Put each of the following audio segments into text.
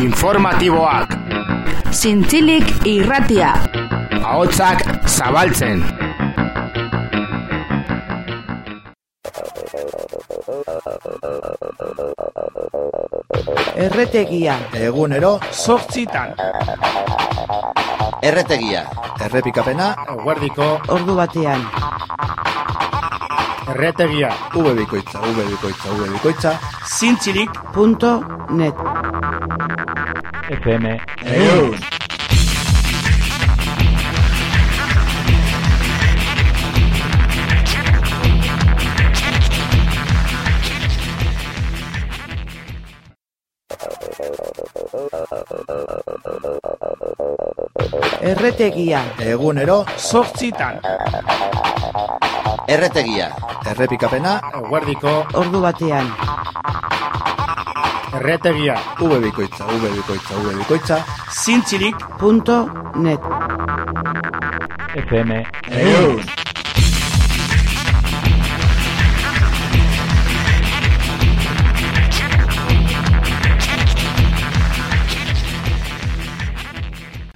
Informatiboak. Zintzilik irratia. Ahotsak zabaltzen. Erretegia. Egunero, Zortzitan. Erretegia. errepikapena, Guardiko Ordu batean. erretegia. V bikoitza, V bikoitza, V bikoitza. Zintzilik Punto net. FM Egun. Erretegia. Egunero, Zortzitan. Erretegia. errepikapena, Guardiko Ordu batean. Erretegia. V bikoitza, V bikoitza, V bikoitza. Zintzilik Punto net. FM Egun.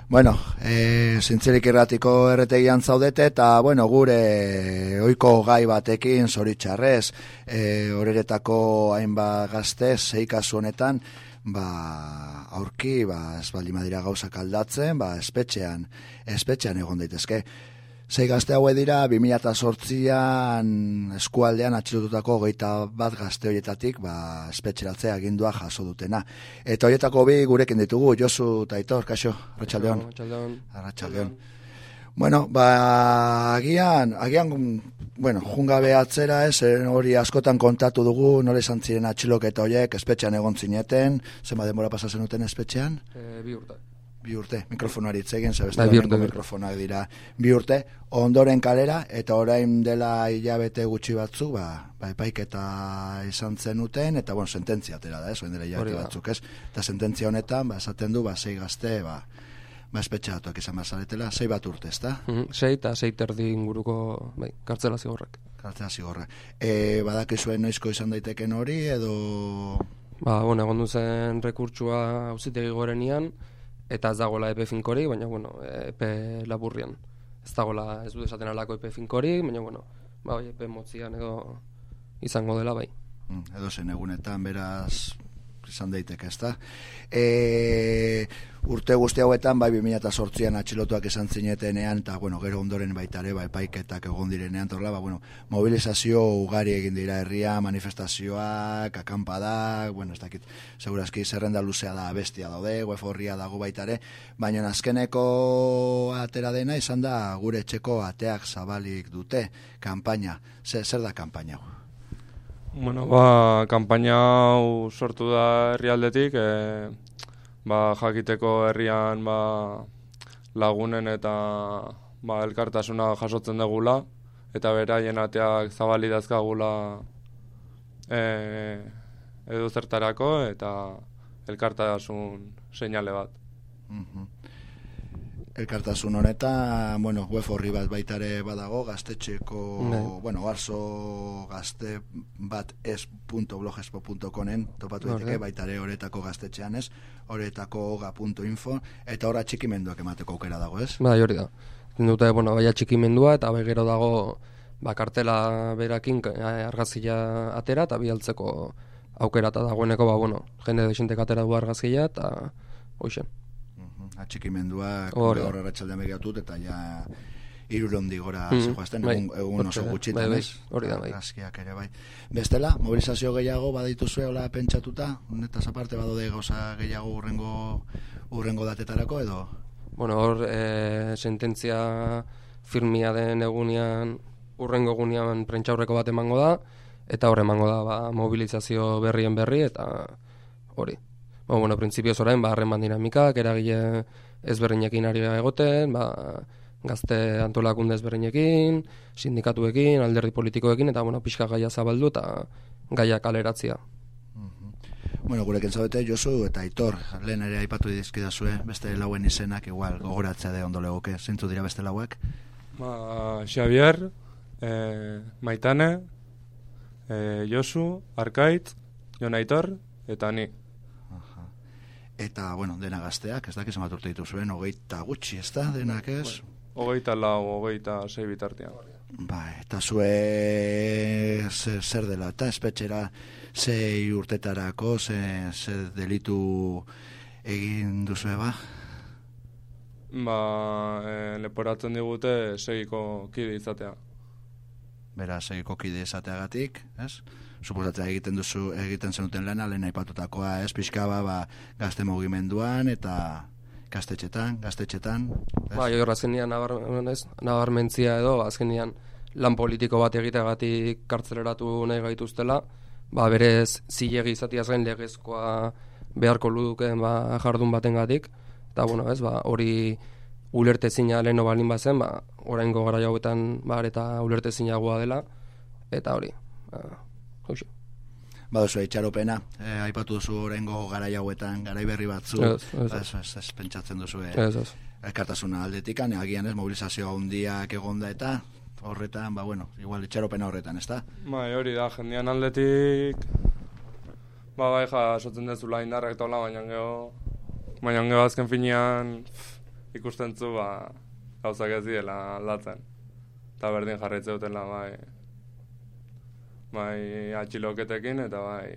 Bueno, e, zintzirik irratiko erretegian zaudete eta, bueno, gure oiko gai batekin zoritxarrez, e, horeretako hainba gazte, zei kasu honetan, ba, aurki, ba, ez baldin badira gauzak aldatzen, ba, espetxean, espetxean egon daitezke. Zei gazte haue dira, 2008an eskualdean atxilotutako geita bat gazte horietatik, ba, espetxeratzea agindua jaso dutena. Eta horietako bi gurekin ditugu, Josu eta Aitor, kaixo, Arratxaldeon. Arratxaldeon. Bueno, ba, agian, agian, bueno, jungabe atzera ez, eh, hori askotan kontatu dugu, nore izan ziren atxiloketa horiek, espetxean egon zineten, zenba denbora pasa zenuten espetxean? E, bi urte. Bi urte, mikrofonoari Bai, bi urte, bi urte. mikrofonak dira. Bi urte, ondoren kalera, eta orain dela hilabete gutxi batzu, ba, ba epaiketa izan zenuten, eta bueno, sententzia atera da, ez, orain dela hilabete batzuk, ez? Eta sententzia honetan, ba, esaten du, ba, sei gazte, ba, ba espetxatuak izan bazaretela, sei bat urte, ezta? Mhm, Sei eta sei terdi inguruko bai, kartzela zigorrak. Kartzea zigorra. E, badakizuen noizko izan daiteken hori, edo... Ba, bueno, egon zen rekurtsua auzitegi gorenian, eta ez dagoela epe finkori, baina, bueno, epe laburrian. Ez dagoela, ez du esaten alako epe finkori, baina, bueno, ba, bai, epe motzian edo izango dela, bai. Mm, edo zen egunetan, beraz, izan daiteke, ezta? E, urte guzti hauetan, bai 2008an atxilotuak izan zinetenean, eta, bueno, gero ondoren baita ere, bai, paiketak egon direnean, torla, ba, bueno, mobilizazio ugari egin dira herria, manifestazioak, akanpadak, bueno, ez dakit, segurazki zerrenda luzea da bestia daude, web horria dago baita ere, baina azkeneko atera dena izan da gure etxeko ateak zabalik dute, kanpaina, zer, zer da kanpaina hau? Bueno, ba, kanpaina hau sortu da herrialdetik, e, ba, jakiteko herrian ba, lagunen eta ba, elkartasuna jasotzen degula, eta beraien ateak zabali dazkagula e, edo zertarako, eta elkartasun seinale bat. Mhm. Elkartasun honetan, bueno, web horri bat baitare badago, gaztetxeko, Bai. bueno, arzo gazte bat es.blogspot.comen topatu daiteke da. baitare horretako gaztetxean ez, horretako ga.info, eta horra txikimenduak emateko aukera dago ez? Bai, hori da. Dute, bueno, baia txikimendua, eta bai gero dago, ba, kartela berakin eh, argazkia atera, eta bialtzeko aukera eta dagoeneko, ba, bueno, jende desintek atera du argazkia, eta hoxen. Atxikimenduak gaur arratsaldean begiratut eta ja irurondi gora Mhm, zijoazten, bai, egun, egun oso gutxitan, Bai, bai, hori da, bai. Argazkiak ere bai. Bestela, mobilizazio gehiago badituzue hola pentsatuta, honetaz aparte badode gauza gehiago urrengo urrengo datetarako edo Bueno, hor, e, sententzia firmia den egunean, urrengo egunean prentxaurreko bat emango da, eta hor emango da ba, mobilizazio berrien berri, eta hori. Ba, bueno, printzipioz orain, ba, harreman dinamikak, eragile ezberdinekin ari egoten, ba, gazte antolakunde ezberdinekin, sindikatuekin, alderdi politikoekin, eta, bueno, pixka gaia zabaldu, eta gaia kaleratzia. Bueno, gurekin zaudete Josu eta Aitor, lehen ere aipatu dizkidazue, beste lauen izenak igual gogoratzea de ondo legoke. Zeintu dira beste lauek? Ba, Xavier, e, Maitane, e, Josu, Arkaitz, Jon Aitor, eta ni. Eta, bueno, dena gazteak, ez dakiz bat urte dituzuen, hogeita gutxi, ez da, denak ez? Hogeita lau, hogeita sei bitartean. Ba, eta zue zer, zer dela, eta espetxera zei urtetarako, ze, ze delitu egin duzue, ba? Ba, e, leporatzen digute segiko kide izatea. Bera, segiko kide izateagatik, ez? Suposatzea egiten duzu, egiten zenuten lana, lehen aipatutakoa, ez? Pixka ba, ba, gazte mugimenduan, eta gaztetxetan, gaztetxetan? Ba, jo, azkenian nabar, ez, nabarmentzia edo, azkenian lan politiko bat egiteagatik kartzeleratu nahi gaituztela, ba, berez zilegi izatiaz gain legezkoa beharko ludukeen ba, jardun batengatik eta bueno, ez, ba, hori ulertezina leheno balin bazen, ba, oraingo gara jauetan ba, eta ulertezinagoa dela, eta hori, ba, hoxe. Baduzu itxaropena, eh, aipatu duzu orengo gara jauetan, garai berri batzu, Ez, ez, ez, ez, ez, pentsatzen duzu, eh, Ez, ez. elkartasuna aldetikan, agian ez, mobilizazio handiak egonda eta horretan, ba, bueno, igual itxaropena horretan, ez da? Bai, hori da, jendean aldetik... Ba, bai, jasotzen dezula indarrak eta hola, baina geho... Baina geho azken finean pff, ikusten zu, ba, gauzak ez diela aldatzen. Eta berdin jarraitzen dutela, bai... Bai, atxiloketekin eta bai...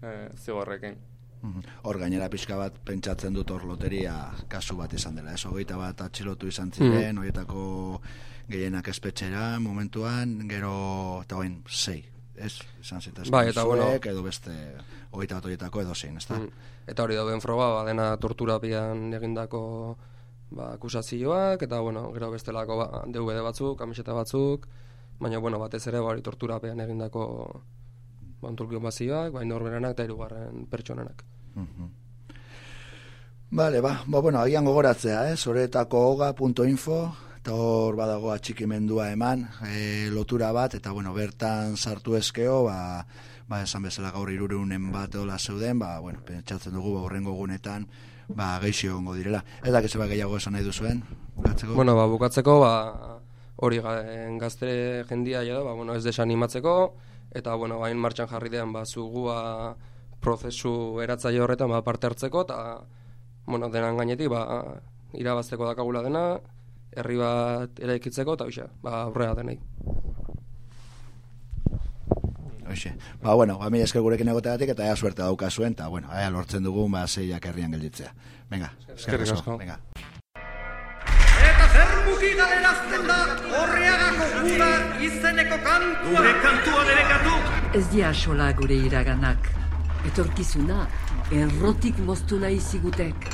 E, zigorrekin. Mhm. Hor gainera pixka bat pentsatzen dut hor loteria kasu bat izan dela, ez? Hogeita bat atxilotu izan ziren, Mhm. horietako gehienak espetxera momentuan, gero, eta hoin, sei, ez? Izan zita Bai, eta bueno- edo beste hogeita bat horietako edo zein, ez da? Mm. Eta hori dauden froga, ba, dena torturapian egindako ba, akusazioak, eta bueno, gero bestelako ba, DVD batzuk, kamiseta batzuk, baina bueno, batez ere ba, hori torturapean egindako ba, bazioak, ba, norberanak eta hirugarren pertsonenak. Mhm. Bale, ba, ba, bueno, agian gogoratzea, eh? Zoretako hoga.info, eta hor badago atxikimendua eman, e, lotura bat, eta bueno, bertan sartu ezkeo, ba, ba, esan bezala gaur irureunen bat edola zeuden, ba, bueno, pentsatzen dugu, ba, horrengo gunetan, ba, egongo direla. Ez dakiz ba gehiago esan nahi duzuen, bukatzeko? Bueno, ba, bukatzeko, ba, hori ga- gazte jendia ja da, ba, bueno, ez desanimatzeko, eta, bueno, bain martxan jarri dean, ba, zugua prozesu eratzaile horretan, ba, parte hartzeko, eta, bueno, denan gainetik, ba, irabazteko dakagula dena, herri bat eraikitzeko, eta hoxe, ba, aurrera denei. Hoxe. Ba, bueno, ba, mila esker gurekin egoteatik, eta ea suerte daukazuen, eta, bueno, ea lortzen dugun, ba, zeiak herrian gelditzea. Venga, Eskerrik asko. Venga. Zer mugi galerazten da horreagako gura izeneko kantua. Gure kantua derekatu. Ez dia asola gure iraganak. Etorkizuna, errotik moztu nahi zigutek.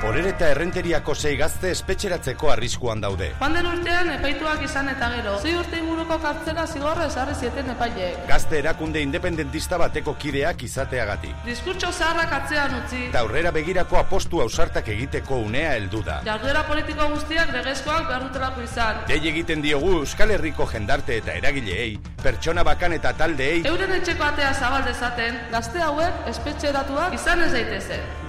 Horer eta errenteriako sei gazte espetxeratzeko arriskuan daude. Joan den urtean epaituak izan eta gero. Zei urte inguruko kartzela zigorra ezarri zieten epaileek. Gazte erakunde independentista bateko kideak izateagatik. Diskurtso zaharrak atzean utzi. Eta aurrera begirako apostu ausartak egiteko unea heldu da. Jarduera politiko guztiak legezkoak behar dutelako izan. Dei egiten diogu Euskal Herriko jendarte eta eragileei, pertsona bakan eta taldeei, Euren etxeko atea zabal dezaten, gazte hauek espetxeratuak izan ez daitezen.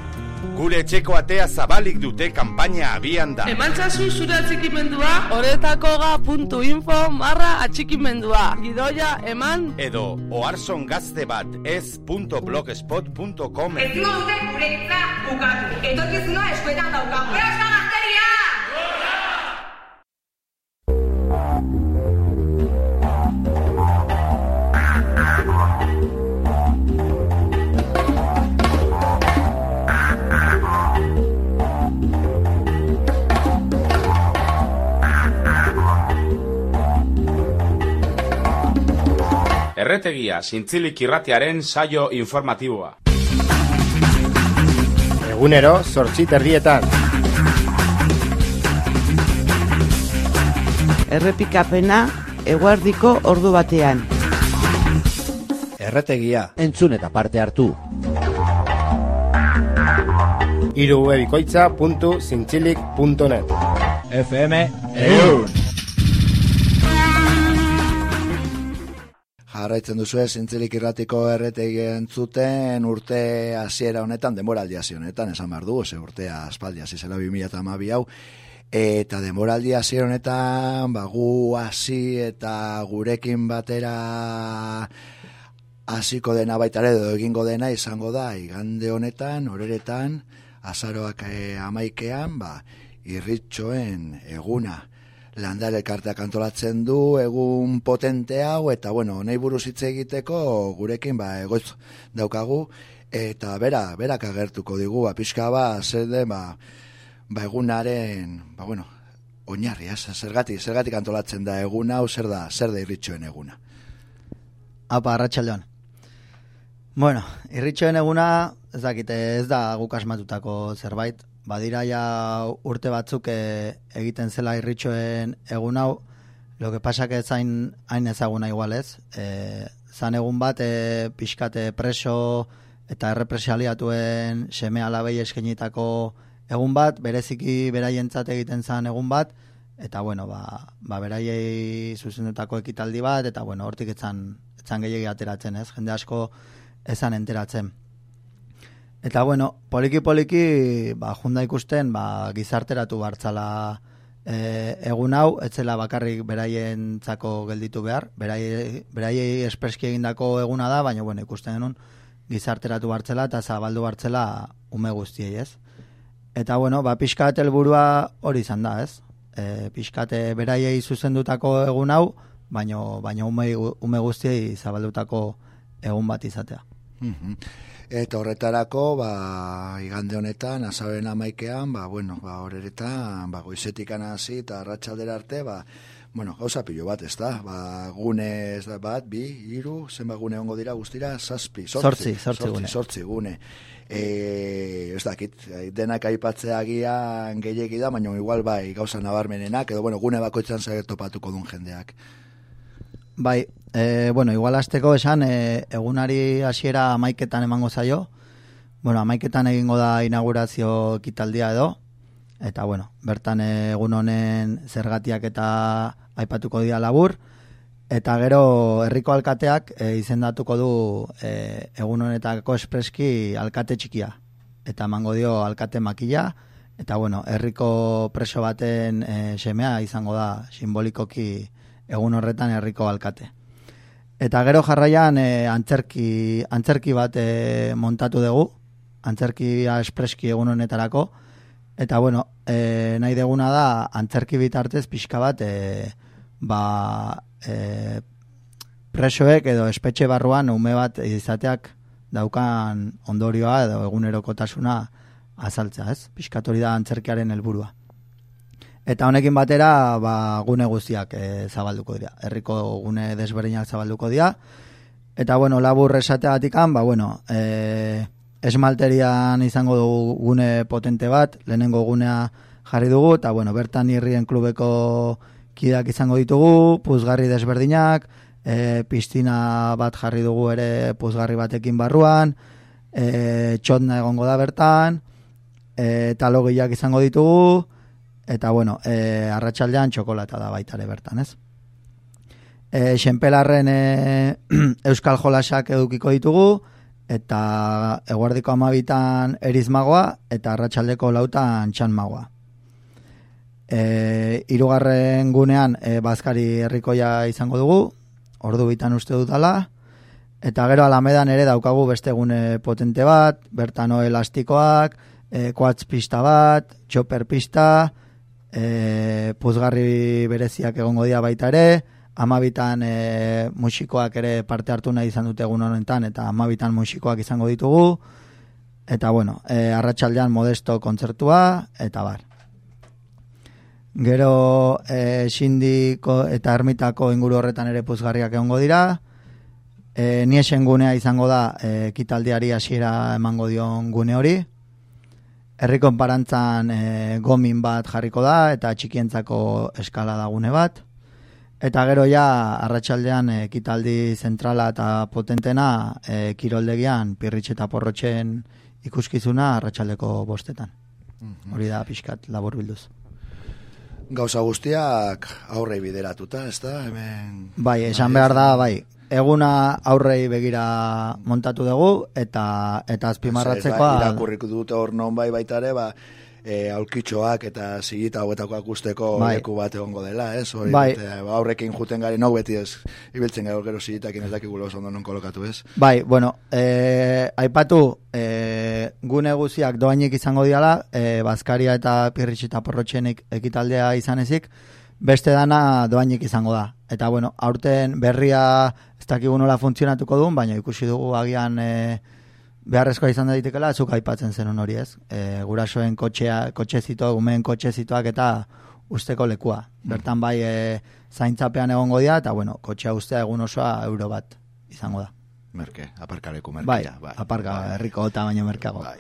Gure etxeko atea zabalik dute kanpaina abian da. Emantzazu zure atxikimendua, horetakoga.info marra atxikimendua. Gidoia eman Edo oarson gazte bat ez.blogspot.com Ezin dute gure hitza bukatu. Etorkizuna eskuetan daukagu. Erretegia zintzilik irratiaren saio informatiboa. Egunero, sortzi terdietan. Errepikapena eguardiko ordu batean. Erretegia. Entzun eta parte hartu. irubebikoitza.zintzilik.net FM EUN Jarraitzen duzu ez, zintzilik irratiko erretegi entzuten urte hasiera honetan, denboraldi hasi honetan, esan behar dugu, ze urtea aspaldi hasi zela 2008 hau, eta denboraldi hasiera honetan, ba, gu hasi eta gurekin batera hasiko dena baita edo egingo dena izango da igande honetan, horeretan, azaroak e, amaikean, ba, irritxoen eguna. Landare elkarteak antolatzen du egun potente hau eta bueno, nahi buruz hitz egiteko gurekin ba egoitz daukagu eta bera, berak agertuko digu, ba, pixka ba, zer den, ba, ba egunaren, ba bueno, oinarri, ez, zergatik, zergatik antolatzen da egun hau, zer da, zer da irritxoen eguna. Apa, arratsaldean. Bueno, irritxoen eguna, ez dakite, ez da guk asmatutako zerbait. Badira ja urte batzuk e, egiten zela irritxoen egun hau, lo que pasa que zain hain ezaguna igual ez. E, zan egun bat, e, pixkate preso eta errepresaliatuen seme alabei eskenitako egun bat, bereziki beraientzat egiten zan egun bat, eta bueno, ba, ba beraiei zuzendetako ekitaldi bat, eta bueno, hortik etzan, etzan gehiagi ateratzen ez, jende asko ezan enteratzen. Eta bueno, poliki-poliki, ba, junda ikusten, ba, gizarteratu bartzala e, egun hau, etzela bakarrik beraientzako gelditu behar, beraiei, beraiei espreski egindako eguna da, baina bueno, ikusten genuen, gizarteratu bartzela eta zabaldu bartzela ume guztiei, ez? Eta bueno, ba pixkat helburua hori izan da, ez? E, pixkate beraiei zuzendutako egun hau, baino baino ume, ume guztiei zabaldutako egun bat izatea. Mhm. Eta horretarako, ba, igande honetan, azaberen amaikean, ba, bueno, ba, horretan, ba, goizetik hasi eta arratsaldera arte, ba, bueno, gauza pilo bat, ez da, ba, gune ez da bat, bi, iru, zenba gune ongo dira guztira, zazpi, sortzi, sortzi, gune. Sortzi gune. E, ez dakit, denak aipatzea gian gehiagi da, baina igual bai gauza nabarmenenak, edo bueno, gune bakoitzan zer topatuko duen jendeak. Bai, e, bueno, igual azteko esan, e, egunari hasiera amaiketan emango zaio, bueno, amaiketan egingo da inaugurazio ekitaldia edo, eta bueno, bertan egun honen zergatiak eta aipatuko dira labur, eta gero herriko alkateak e, izendatuko du e, egun honetako espreski alkate txikia, eta emango dio alkate makila, eta bueno, herriko preso baten e, semea izango da simbolikoki egun horretan herriko alkate. Eta gero jarraian e, antzerki, antzerki bat e, montatu dugu, antzerkia espreski egun honetarako, eta bueno, e, nahi deguna da antzerki bitartez pixka bat, e, ba, e, presoek edo espetxe barruan ume bat izateak daukan ondorioa edo egunerokotasuna azaltza, ez? Piskatori da antzerkiaren helburua. Eta honekin batera, ba, gune guztiak e, zabalduko dira. Herriko gune desberdinak zabalduko dira. Eta, bueno, labur esateagatik ba, bueno, e, esmalterian izango dugu gune potente bat, lehenengo gunea jarri dugu, eta, bueno, bertan irrien klubeko kidak izango ditugu, puzgarri desberdinak, e, piztina bat jarri dugu ere puzgarri batekin barruan, e, txotna egongo da bertan, e, talogiak izango ditugu, eta bueno, e, arratsaldean txokolata da baita ere bertan, ez? E, Xenpelarren e, Euskal Jolasak edukiko ditugu, eta eguardiko amabitan erizmagoa, eta arratsaldeko lautan txanmagoa. E, irugarren gunean e, bazkari herrikoia izango dugu, ordu bitan uste dutala, eta gero alamedan ere daukagu beste gune potente bat, bertano elastikoak, e, kuatz pista bat, txoper pista, e, puzgarri bereziak egongo dira baita ere, amabitan e, musikoak ere parte hartu nahi izan dute egun honetan, eta amabitan musikoak izango ditugu, eta bueno, e, arratsaldean modesto kontzertua, eta bar. Gero e, sindiko eta ermitako inguru horretan ere puzgarriak egongo dira, e, niesen gunea izango da e, kitaldiari hasiera emango dion gune hori, Herriko parantzan e, gomin bat jarriko da eta txikientzako eskala dagune bat. Eta gero ja arratsaldean ekitaldi zentrala eta potentena e, kiroldegian pirritxe eta porrotxen ikuskizuna arratsaldeko bostetan. Mhm. Hori da pixkat labor bilduz. Gauza guztiak aurrei bideratuta, ez da? Hemen... Bai, esan behar da, bai, eguna aurrei begira montatu dugu eta eta azpimarratzekoa ba, irakurrik dute hor non bai baita ere ba e, aulkitxoak eta zigita hauetakoak usteko Bai. leku bat egongo dela, ez? Hori, Bai. bete, ba, aurrekin juten gari, no beti ez, ibiltzen gero gero zigitakin ez dakigulo oso ondo non kolokatu, ez? Bai, bueno, e, aipatu e, gune guziak doainik izango diala, e, Baskaria eta Pirritx eta Porrotxenik ekitaldea izan ezik, beste dana doainik izango da. Eta bueno, aurten berria ez dakigu nola funtzionatuko duen, baina ikusi dugu agian e, beharrezkoa izan daitekela, zuk aipatzen zenun hori ez. E, gurasoen kotxea, kotxezito, umeen kotxezitoak eta usteko lekua. Bertan bai e, zaintzapean egongo dira, eta bueno, kotxea ustea egun osoa euro bat izango da. Merke, aparkaleku Bai, merkea. Bai, aparka, herriko tamaino merkago. Bai.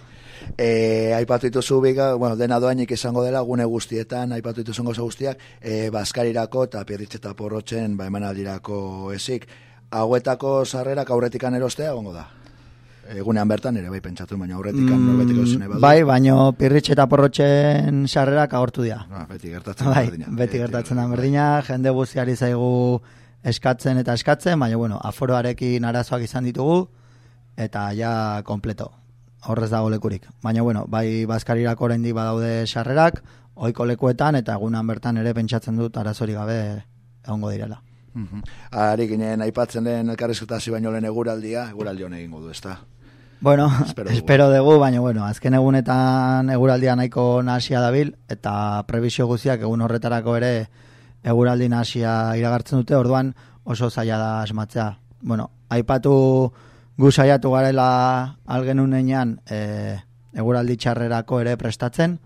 E, aipatu dituzu biga, bueno, dena doainik izango dela gune guztietan, aipatu dituzun gauza guztiak, e, Baskarirako eta Pierritxe eta Porrotxen ba, emanaldirako esik. Hauetako sarrerak aurretikan erostea egongo da. Egunean bertan ere bai pentsatu, baina aurretikan mm, norbetik erosin badu. Bai, baino Pirritx eta Porrotxen sarrerak agortu dira. Ah, beti gertatzen da bai, berdina. beti gertatzen da berdina, jende guztiari zaigu eskatzen eta eskatzen, baina bueno, aforoarekin arazoak izan ditugu, eta ja kompleto, horrez dago lekurik. Baina bueno, bai Baskarirako oraindik badaude sarrerak, ohiko lekuetan, eta egunan bertan ere pentsatzen dut arazorik gabe egongo direla. Mhm. Ari ginen aipatzen den elkarrizketazio baino lehen eguraldia, eguraldi hon egingo du, ezta? Bueno, Espero espero, dugu. dugu, baina bueno, azken egunetan eguraldia nahiko nahasia dabil, eta prebizio guztiak egun horretarako ere eguraldi nahasia iragartzen dute, orduan oso zaila da asmatzea. Bueno, aipatu gu saiatu garela algenunean e, eguraldi txarrerako ere prestatzen,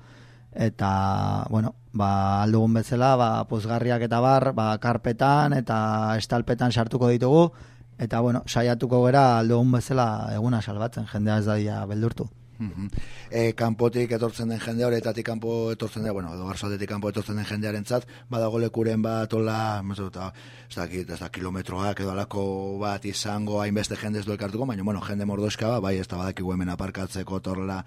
eta, bueno, ba, aldugun bezala, ba, puzgarriak eta bar, ba, karpetan eta estalpetan sartuko ditugu, eta, bueno, saiatuko gera aldugun bezala eguna salbatzen, jendea ez dadia beldurtu. Mhm. E, kanpotik etortzen den jende horretatik kanpo etortzen den, bueno, edo garzaldetik kanpo etortzen den jendearentzat, badago lekuren bat, hola, eta, ez dakit, ez da, kilometroak edo alako bat izango hainbeste jende ez du elkartuko, baina, bueno, jende mordoska ba, bai, ez da badakigu hemen aparkatzeko torla,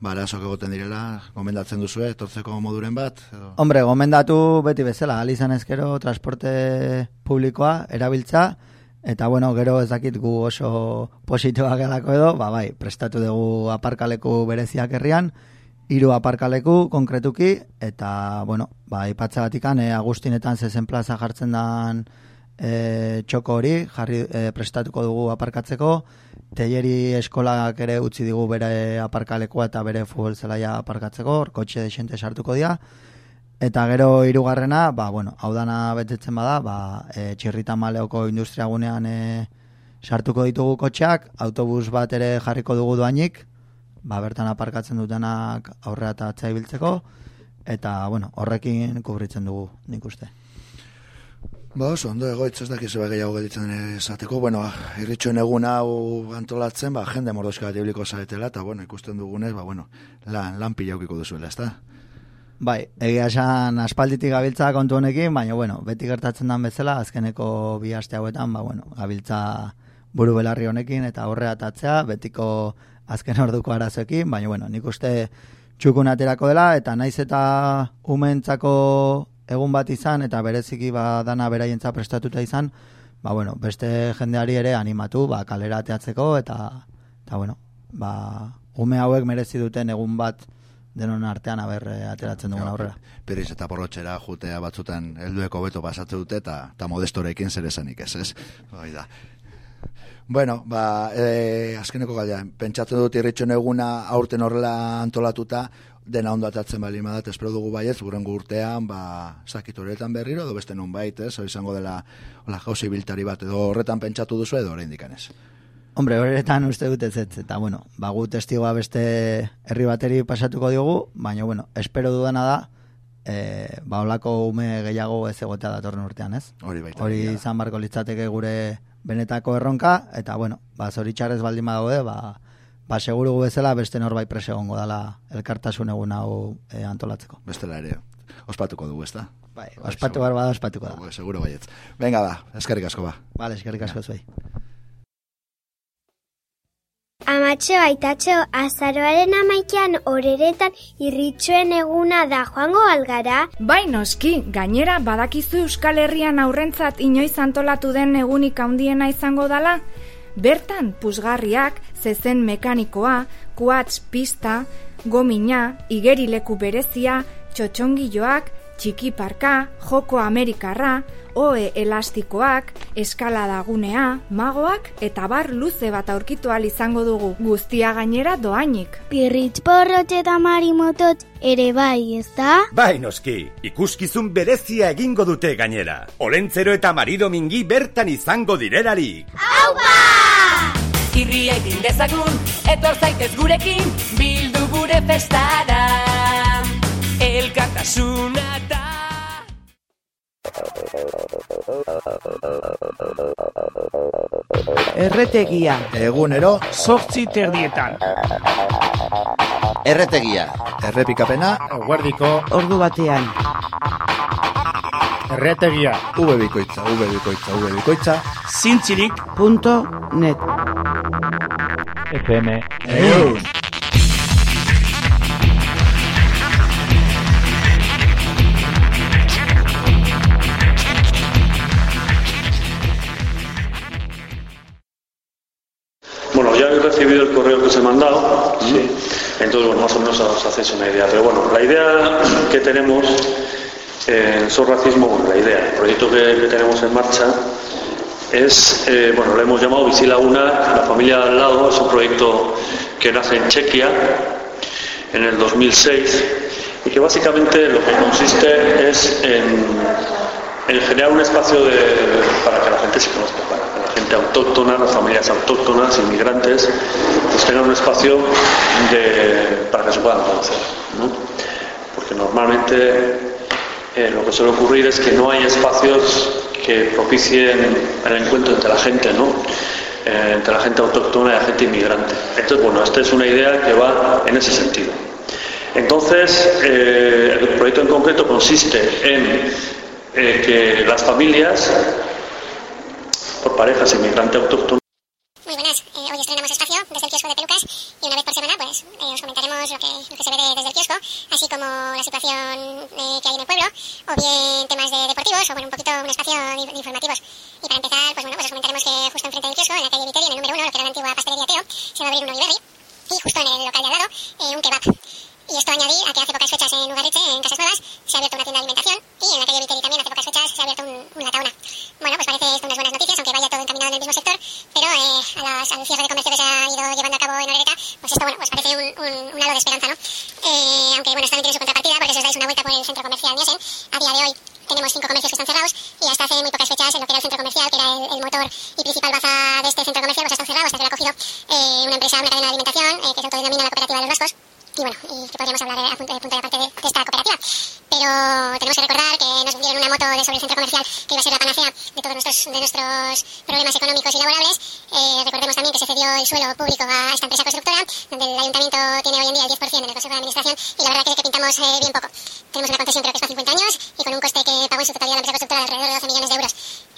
barazok egoten direla, gomendatzen duzu, etortzeko moduren bat, edo... Hombre, gomendatu beti bezala, alizan ezkero transporte publikoa erabiltza, eta bueno, gero ez dakit gu oso positiboa gelako edo, ba bai, prestatu dugu aparkaleku bereziak herrian, hiru aparkaleku konkretuki, eta bueno, ba, ipatza batikan, e, Agustinetan zezen plaza jartzen dan e, txoko hori, jarri e, prestatuko dugu aparkatzeko, Teieri eskolak ere utzi digu bere aparkalekua eta bere futbol zelaia aparkatzeko, kotxe desente sartuko dira, Eta gero hirugarrena, ba, bueno, hau dana betetzen bada, ba, e, txirrita maleoko industriagunean e, sartuko ditugu kotxeak, autobus bat ere jarriko dugu doainik, ba, bertan aparkatzen dutenak aurrea eta atzai biltzeko, eta, bueno, horrekin kubritzen dugu, nik uste. Ba, oso, ondo egoitz ez dakizu gehiago gelditzen den esateko, bueno, irritxoen egun hau antolatzen, ba, jende mordoska bat ibliko zaretela, eta, bueno, ikusten dugunez, ba, bueno, lan, lan pila aukiko duzuela, ez da? Bai, egia esan aspalditik gabiltza kontu honekin, baina, bueno, beti gertatzen dan bezala, azkeneko bi aste hauetan, ba, bueno, gabiltza buru belarri honekin, eta horre atatzea, betiko azken orduko arazoekin, baina, bueno, nik uste txukun aterako dela, eta naiz eta umentzako egun bat izan, eta bereziki ba, dana beraientza prestatuta izan, ba, bueno, beste jendeari ere animatu, ba, kalera ateatzeko, eta, eta bueno, ba, ume hauek merezi duten egun bat denon artean aber eh, ateratzen dugun aurrera. Periz eta porrotxera jutea batzutan heldueko beto pasatze dute eta eta modestorekin zer esanik ez, ez? Hoi da. Bueno, ba, e, azkeneko galdea, pentsatzen dut irritxon eguna aurten horrela antolatuta, dena ondo atatzen bali madat, espero dugu baiez, gurengo urtean, ba, zakit horretan berriro, edo beste nun bait, ez? Izango dela, hola, jauzi biltari bat, edo horretan pentsatu duzu edo horrein dikanez. Hombre, horretan uste dut ez ez, eta bueno, ba, gu testigoa beste herri bateri pasatuko diogu, baina bueno, espero dudana da, e, ba, olako ume gehiago ez egotea datorren urtean, ez? Hori baita. Hori izan barko litzateke gure benetako erronka, eta bueno, ba, zoritxarrez baldin badaude, ba, ba, seguru gu bezala beste norbait prese egongo dala elkartasun egun hau e, antolatzeko. Bestela ere, ospatuko dugu, ezta? Bai, ospatu behar bada, ospatuko da. Bai, seguro baietz. Venga ba, eskerrik asko ba. Vale, eskerrik asko zuei. Amatxo, aitatxo, azaroaren amaikian horeretan irritxuen eguna da joango algara? Bai noski, gainera badakizu Euskal Herrian aurrentzat inoiz antolatu den egunik handiena izango dala? Bertan, puzgarriak, zezen mekanikoa, kuatz pista, gomina, igerileku berezia, txotxongiloak, txiki parka, joko amerikarra, oe elastikoak, eskaladagunea, magoak eta bar luze bat aurkitu ahal izango dugu. Guztia gainera doainik. Pirritx porrotx eta marimotot ere bai, ez da? Bai, noski, ikuskizun berezia egingo dute gainera. Olentzero eta marido mingi bertan izango direlarik. Irria egin dezagun, etor zaitez gurekin, bildu gure festara. Elkartasuna eta... Erretegia. Egunero, Zortzi terdietan. Erretegia. errepikapena, Guardiko Ordu batean. erretegia. V bikoitza, V bikoitza, V bikoitza, Zintzilik. Punto net. FM Eun. Ya habéis recibido el correo que os he mandado, sí. Entonces, bueno, más o menos os hacéis una idea. Pero bueno, la idea que tenemos eh, en SOS Racismo, bueno, la idea, el proyecto que, que tenemos en marcha es, eh, bueno, lo hemos llamado Visila Una, la familia al lado, es un proyecto que nace en Chequia en el 2006 y que básicamente lo que consiste es en, en generar un espacio de- para que la gente se conozca, para gente autóctona, las familias autóctonas, inmigrantes, pues tengan un espacio para que se puedan conocer. ¿no? Porque normalmente eh, lo que suele ocurrir es que no hay espacios que propicien el encuentro entre la gente, ¿no? Eh, entre la gente autóctona y la gente inmigrante. Entonces, bueno, esta es una idea que va en ese sentido. Entonces, eh, el proyecto en concreto consiste en que las familias, por parejas inmigrante autóctona, Muy buenas, eh, hoy estrenamos espacio desde el kiosco de pelucas y una vez por semana pues eh, os comentaremos lo que, lo que se ve de- desde el kiosco, así como la situación eh, que hay en el pueblo, o bien temas de deportivos, o bueno, un poquito un espacio de, informativos. Y para empezar, pues bueno, pues os comentaremos que justo enfrente del kiosco, en la calle Vitoria, en el número uno, lo que era la antigua pastelería Teo, se va a abrir un Oliverri, y justo en el local de al lado, eh, un kebab. Y esto añadir a que hace pocas fechas en Ugarriche, en Casas Nuevas, se ha abierto una tienda de alimentación y en la calle Viteri también hace pocas fechas se ha abierto un, un Lataona. Bueno, pues parece esto unas buenas noticias, aunque vaya todo encaminado en el mismo sector, pero eh, a las- al cierre de comercio que se ha ido llevando a cabo en Orereta, pues esto, bueno, pues parece un, un, un halo de esperanza, ¿no? Eh, aunque, bueno, esto también tiene su contrapartida, porque si os dais una vuelta por el centro comercial Nielsen, a día de hoy tenemos cinco comercios que están cerrados y hasta hace muy pocas fechas en lo que era el centro comercial, que era el, el motor y principal baza de este centro comercial, pues ha estado cerrado hasta que lo ha cogido eh, una empresa, una cadena de alimentación eh, que se autodenomina la Cooperativa de los Vascos. Y bueno, y que podríamos hablar a punto de punto de aparte de, esta cooperativa. Pero tenemos que recordar que nos vendieron una moto de sobre el centro comercial que iba a ser la panacea de todos nuestros, de nuestros problemas económicos y laborables. Eh, recordemos también que se cedió el suelo público a esta empresa constructora, donde el ayuntamiento tiene hoy en día el 10% en el consejo de administración y la verdad que, que pintamos eh, bien poco. Tenemos una concesión creo que es para 50 años y con un coste que pagó en su totalidad la empresa constructora de alrededor de 12 millones de euros.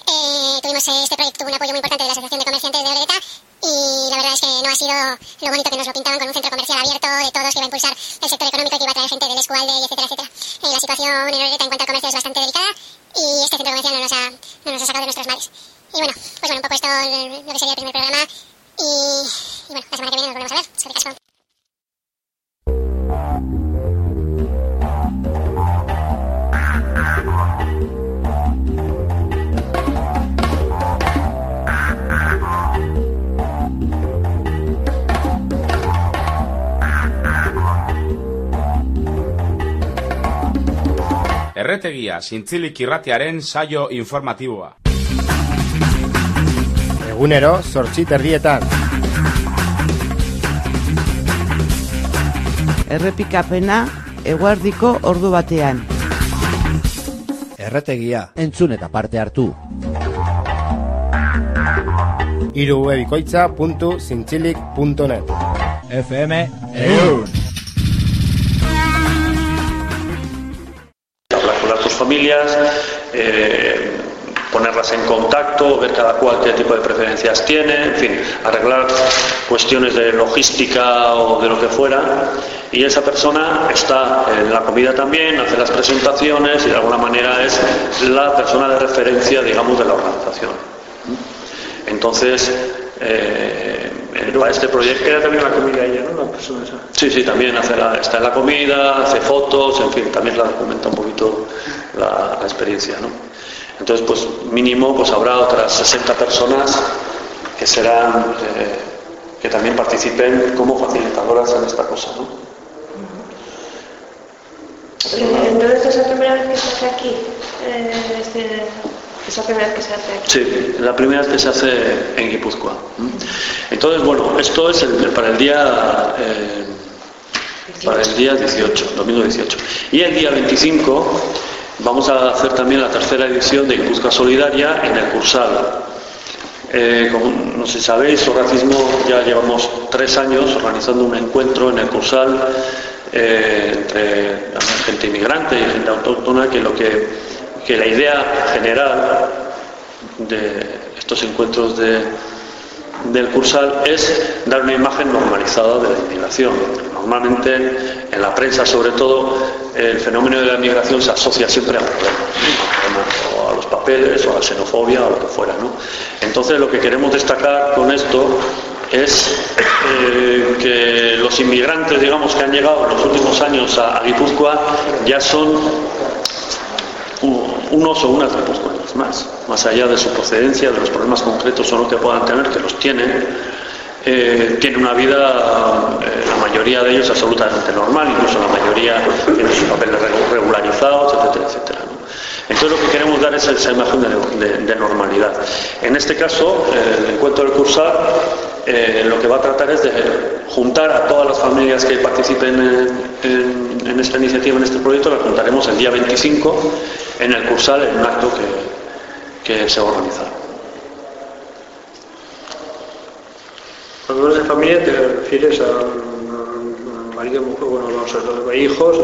Eh, tuvimos este proyecto, tuvo un apoyo muy importante de la Asociación de Comerciantes de Oreta y la verdad es que no ha sido lo bonito que nos lo pintaban con un centro comercial abierto de todos que iba a impulsar el sector económico que iba a traer gente del Escualde y etcétera, etcétera. La situación en Oreta en cuanto al comercio es bastante delicada y este centro comercial no nos ha, no nos ha sacado de nuestros males. Y bueno, pues bueno, un poco esto lo que sería el primer programa y, bueno, la semana que viene nos volvemos a ver. Sobre Erretegia, zintzilik irratiaren saio informatiboa. Egunero, sortzi terdietan. Errepikapena eguardiko ordu batean. erretegia, Entzun eta parte hartu. Iru webikoitza puntu zintzilik puntu net. FM Eun. Eh, ponerlas en contacto, ver cada cual qué tipo de preferencias tiene, en fin, arreglar cuestiones de logística o de lo que fuera. Y esa persona está en la comida también, hace las presentaciones y de alguna manera es la persona de referencia, digamos, de la organización. Entonces, eh, eh, este proyecto. Era también la comida ella, ¿no? La persona esa. Sí, sí, también hace la- está en la comida, hace fotos, en fin, también la documenta un poquito la, la experiencia, ¿no? Entonces, pues mínimo, pues habrá otras 60 personas que serán, eh, que también participen como facilitadoras en esta cosa, ¿no? Entonces es la primera vez que se hace aquí, eh, este, es la primera vez que se hace aquí. Sí, la primera vez que se hace en Guipúzcoa. Entonces, bueno, esto es para el día eh, para el día 18, domingo 18. Y el día 25 vamos a hacer también la tercera edición de Guipúzcoa Solidaria en el Cursal. Eh, como no sé si sabéis, o racismo ya llevamos tres años organizando un encuentro en el Cursal eh, entre gente inmigrante y gente autóctona que lo que, que la idea general de estos encuentros de, del Cursal es dar una imagen normalizada de la inmigración. Normalmente en la prensa sobre todo el fenómeno de la inmigración se asocia siempre a los papeles o a la xenofobia o lo que fuera. ¿no? Entonces lo que queremos destacar con esto es eh, que los inmigrantes, digamos, que han llegado en los últimos años a, Guipúzcoa ya son unos o unas guipuzcoanas más, más allá de su procedencia, de los problemas concretos o no que puedan tener, que los tienen, eh, tienen una vida, eh, la mayoría de ellos absolutamente normal, incluso la mayoría tiene sus papeles regu- regularizados, etcétera, etcétera. Entonces lo que queremos dar es esa imagen de, normalidad. En este caso, eh, el encuentro del Cursar eh, lo que va a tratar es de juntar a todas las familias que participen en, esta iniciativa, en este proyecto, las juntaremos el día 25 en el Cursal, en un acto que, se va a organizar. Cuando hablas de familia te a marido, mujer, bueno, ver, hijos,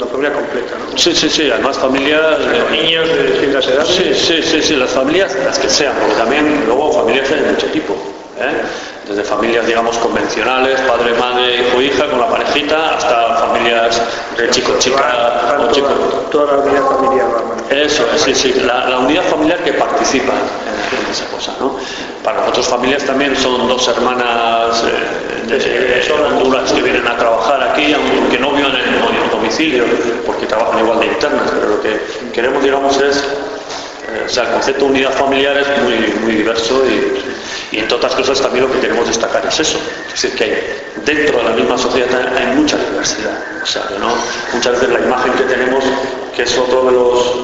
la familia completa, ¿no? Sí, sí, sí, además familias... eh, niños de distintas edades. Sí, sí, sí, sí, las familias, las que sean, porque también luego familias hay de mucho tipo. Desde familias, digamos, convencionales, padre, madre, hijo, hija, con la parejita, hasta familias de chico, chica o chico. Toda la unidad familiar. Eso, es, sí, sí, la, la unidad familiar que participa en, en esa cosa, ¿no? Para nosotros familias también son dos hermanas eh, de, de Honduras que vienen a trabajar aquí, aunque no vivan en el domicilio, porque trabajan igual de internas, pero lo que queremos, digamos, es eh, o sea, el concepto de unidad familiar es muy, muy diverso y, y entre otras cosas también lo que queremos destacar es eso. Es decir, que dentro de la misma sociedad hay mucha diversidad. O sea, que no, muchas veces la imagen que tenemos, que es otro de los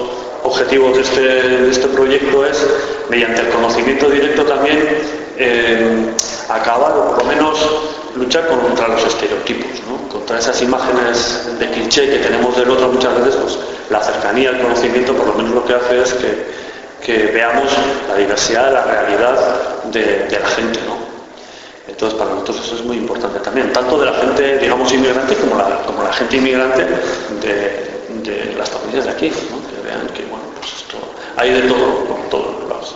objetivos de este, de este proyecto, es, mediante el conocimiento directo también, eh, acabar o por lo menos luchar contra los estereotipos, ¿no? contra esas imágenes de cliché que tenemos del otro muchas veces, pues la cercanía al conocimiento por lo menos lo que hace es que, que veamos la diversidad la realidad de, la gente. ¿no? Entonces para nosotros eso es muy importante también, tanto de la gente, digamos, inmigrante como la, como la gente inmigrante de, las familias de aquí, ¿no? que vean que bueno, pues esto hay de todo, por todos los lados.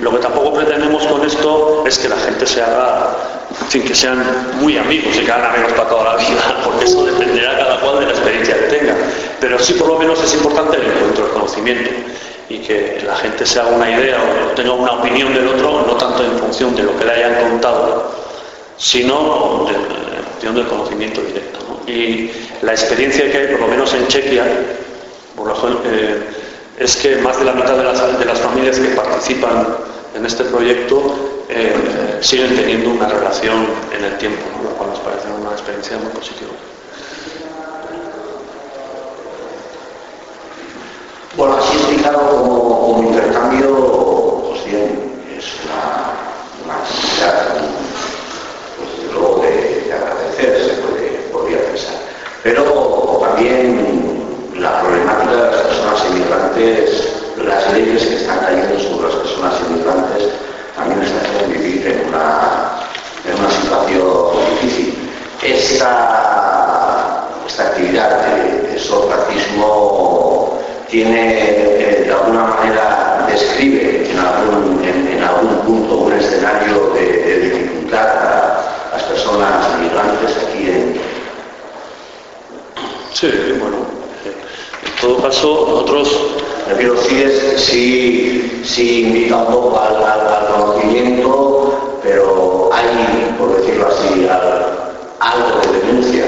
Lo que tampoco pretendemos con esto es que la gente se haga, en fin, que sean muy amigos y que hagan amigos para toda la vida, porque eso dependerá cada cual de la experiencia que tenga. Pero sí por lo menos es importante el encuentro, el conocimiento y que la gente se haga una idea o tenga una opinión del otro, no tanto en función de lo que le hayan contado, sino en función del conocimiento directo. Y la experiencia que hay, por lo menos en Chequia, eh, es que más de la mitad de las, de las familias que participan en este proyecto eh, siguen teniendo una relación en el tiempo, ¿no? lo cual nos parece una experiencia muy positiva. Bueno, así explicado como, como intercambio, pues bien, es una, actividad, pues desde luego de, de agradecer, se podría pensar. Pero también la problemática de las personas inmigrantes, las leyes que están cayendo sobre las personas inmigrantes, también les hacen vivir en una, en una situación difícil. Esta, esta actividad de, de sorracismo tiene, eh, de alguna manera, describe en algún, en, en algún punto un escenario de, de dificultad para las personas migrantes aquí en, Sí, bueno, en todo caso, nosotros Pero sí, es, sí, sí invita un poco al, al- al conocimiento, pero hay, por decirlo así, al- algo de denuncia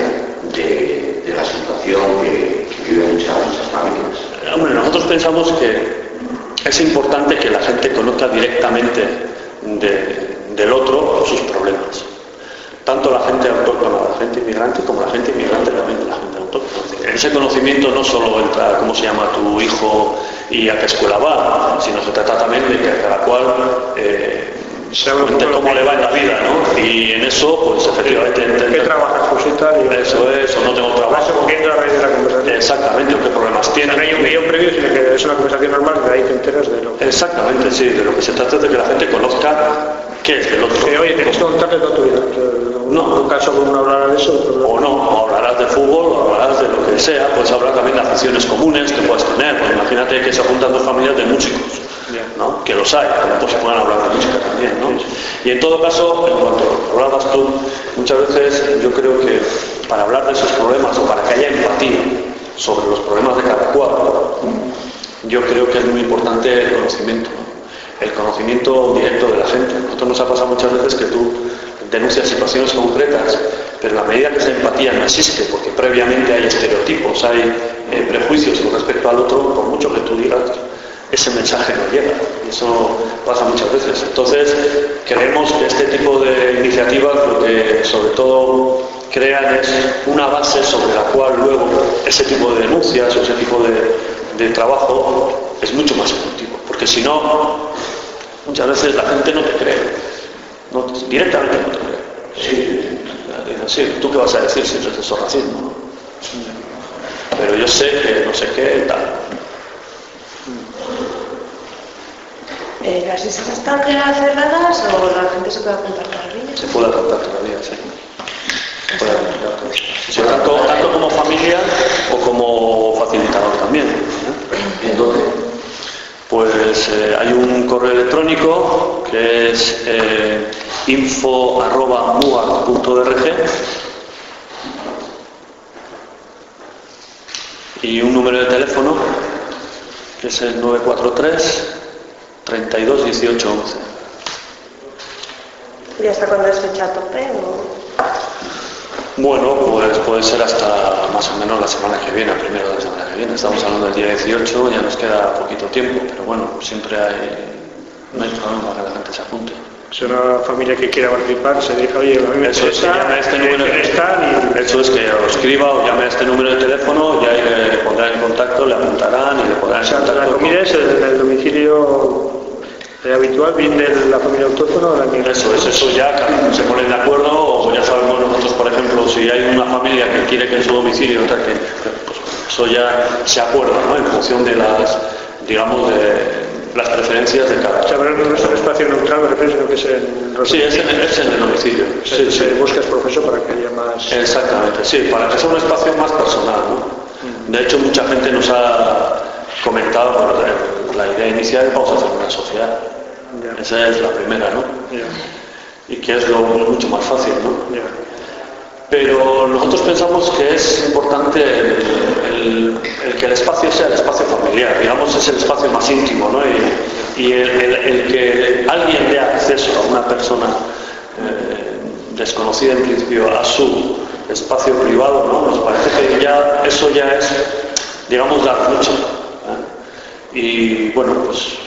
de, de la situación que, que viven muchas, familias. Hombre, nosotros pensamos que es importante que la gente conozca directamente de- del otro sus problemas. Tanto la gente autóctona, la gente inmigrante, como la gente inmigrante también la gente. En ese conocimiento no solo entra cómo se llama tu hijo y a qué escuela va, sino se trata también de que cada cual eh, cuente cómo le va en la vida, ¿no? Y en eso, pues efectivamente... ¿Qué trabajas pues tal? Y Eso es, o no tengo trabajo. viendo a raíz de la conversación. Exactamente, o qué problemas tiene. No hay un guion previo, sino que es una conversación normal de ahí te enteras de lo que... Exactamente, sí, de lo que se trata es de que la gente conozca qué es del otro. Que, oye, tienes que contarle toda tu vida. No. En caso con uno hablará de eso, otro O no, o hablarás de fútbol, o hablarás de lo que sea, puedes hablar también de aficiones comunes que puedas tener. Pues imagínate que se juntan dos familias de músicos, ¿no? que los hay, pues se puedan hablar de música también. ¿no? Y en todo caso, en cuanto hablabas tú, muchas veces yo creo que para hablar de esos problemas o para que haya empatía sobre los problemas de cada cual, yo creo que es muy importante el conocimiento, ¿no? el conocimiento directo de la gente. Nosotros nos ha pasado muchas veces que tú denuncias situaciones concretas, pero en la medida que esa empatía no existe, porque previamente hay estereotipos, hay eh, prejuicios con respecto al otro, por mucho que tú digas, ese mensaje no llega. Y eso pasa muchas veces. Entonces, creemos que este tipo de iniciativas lo que sobre todo crean es una base sobre la cual luego ese tipo de denuncias o ese tipo de, de trabajo es mucho más efectivo. Porque si no, muchas veces la gente no te cree. No, directamente te cree. Sí, sí, ¿tú qué vas a decir si eso es racismo? no? Pero yo sé que no sé qué tal. Eh, ¿Las listas están ya cerradas o la gente se puede apuntar todavía? Se puede apuntar todavía, sí. Se puede apuntar todavía. Sí, tanto, tanto como familia o como facilitador también. ¿eh? ¿Y dónde? Pues eh, hay un correo electrónico que es eh, info.muar.org y un número de teléfono que es el 943 32 18 11. ¿Y hasta cuándo es fecha tope? O... Bueno, pues puede ser hasta más o menos la semana que viene, primero de la semana que viene. Estamos hablando del día 18, ya nos queda poquito tiempo, pero bueno, siempre hay, no hay problema que la gente se apunte. Si una familia que quiera participar se dice, oye, a mí me Eso es, que interesa, llame a este número ¿quién están? Y Eso es que o escriba o llame a este número de teléfono y ahí le, pondrán en contacto, le apuntarán y le pondrán O sea, la comida es el, el domicilio eh, habitual, bien de la familia autóctona o de la migración. Eso es, eso ya se ponen de acuerdo o ya sabemos nosotros, por ejemplo, si hay una familia que quiere que en su domicilio, otra que, pues, eso ya se acuerda, ¿no? En función de las, digamos, de las preferencias de cada O sea, pero no es un espacio neutral, me refiero, sino que es en Sí, es en, es en el domicilio. Sí, sí. se busca profesor para que haya más... Exactamente, sí, para que sea un espacio más personal. ¿no? De hecho, mucha gente nos ha comentado, bueno, la, la idea inicial es vamos a hacer una sociedad. Esa es la primera, ¿no? Y que es lo, mucho más fácil, ¿no? Pero nosotros pensamos que es importante el, el- el que el espacio sea el espacio familiar, digamos, es el espacio más íntimo, ¿no? Y, y el, el- el que alguien dé acceso a una persona eh, desconocida en principio a su espacio privado, ¿no? Nos parece que ya eso ya es, digamos, dar mucho. Y bueno, pues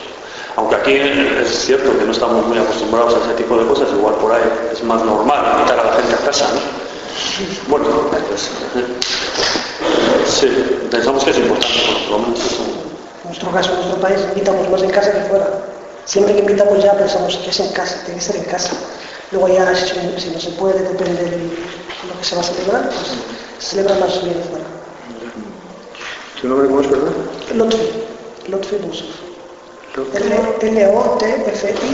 aunque aquí es cierto que no estamos muy acostumbrados a ese tipo de cosas, igual por ahí es más normal invitar a la gente a casa, ¿no? Bueno, pues sí, pensamos que es importante, por lo menos eso. En nuestro caso, en nuestro país, invitamos más en casa que fuera. Siempre que invitamos ya pensamos que es en casa, tiene que ser en casa. Luego ya, si, si no se puede, depende de lo que se va a celebrar, pues se celebra más bien fuera. ¿Tu nombre cómo es? Lotfi, Lotfi Busuf. L-O-T-F-I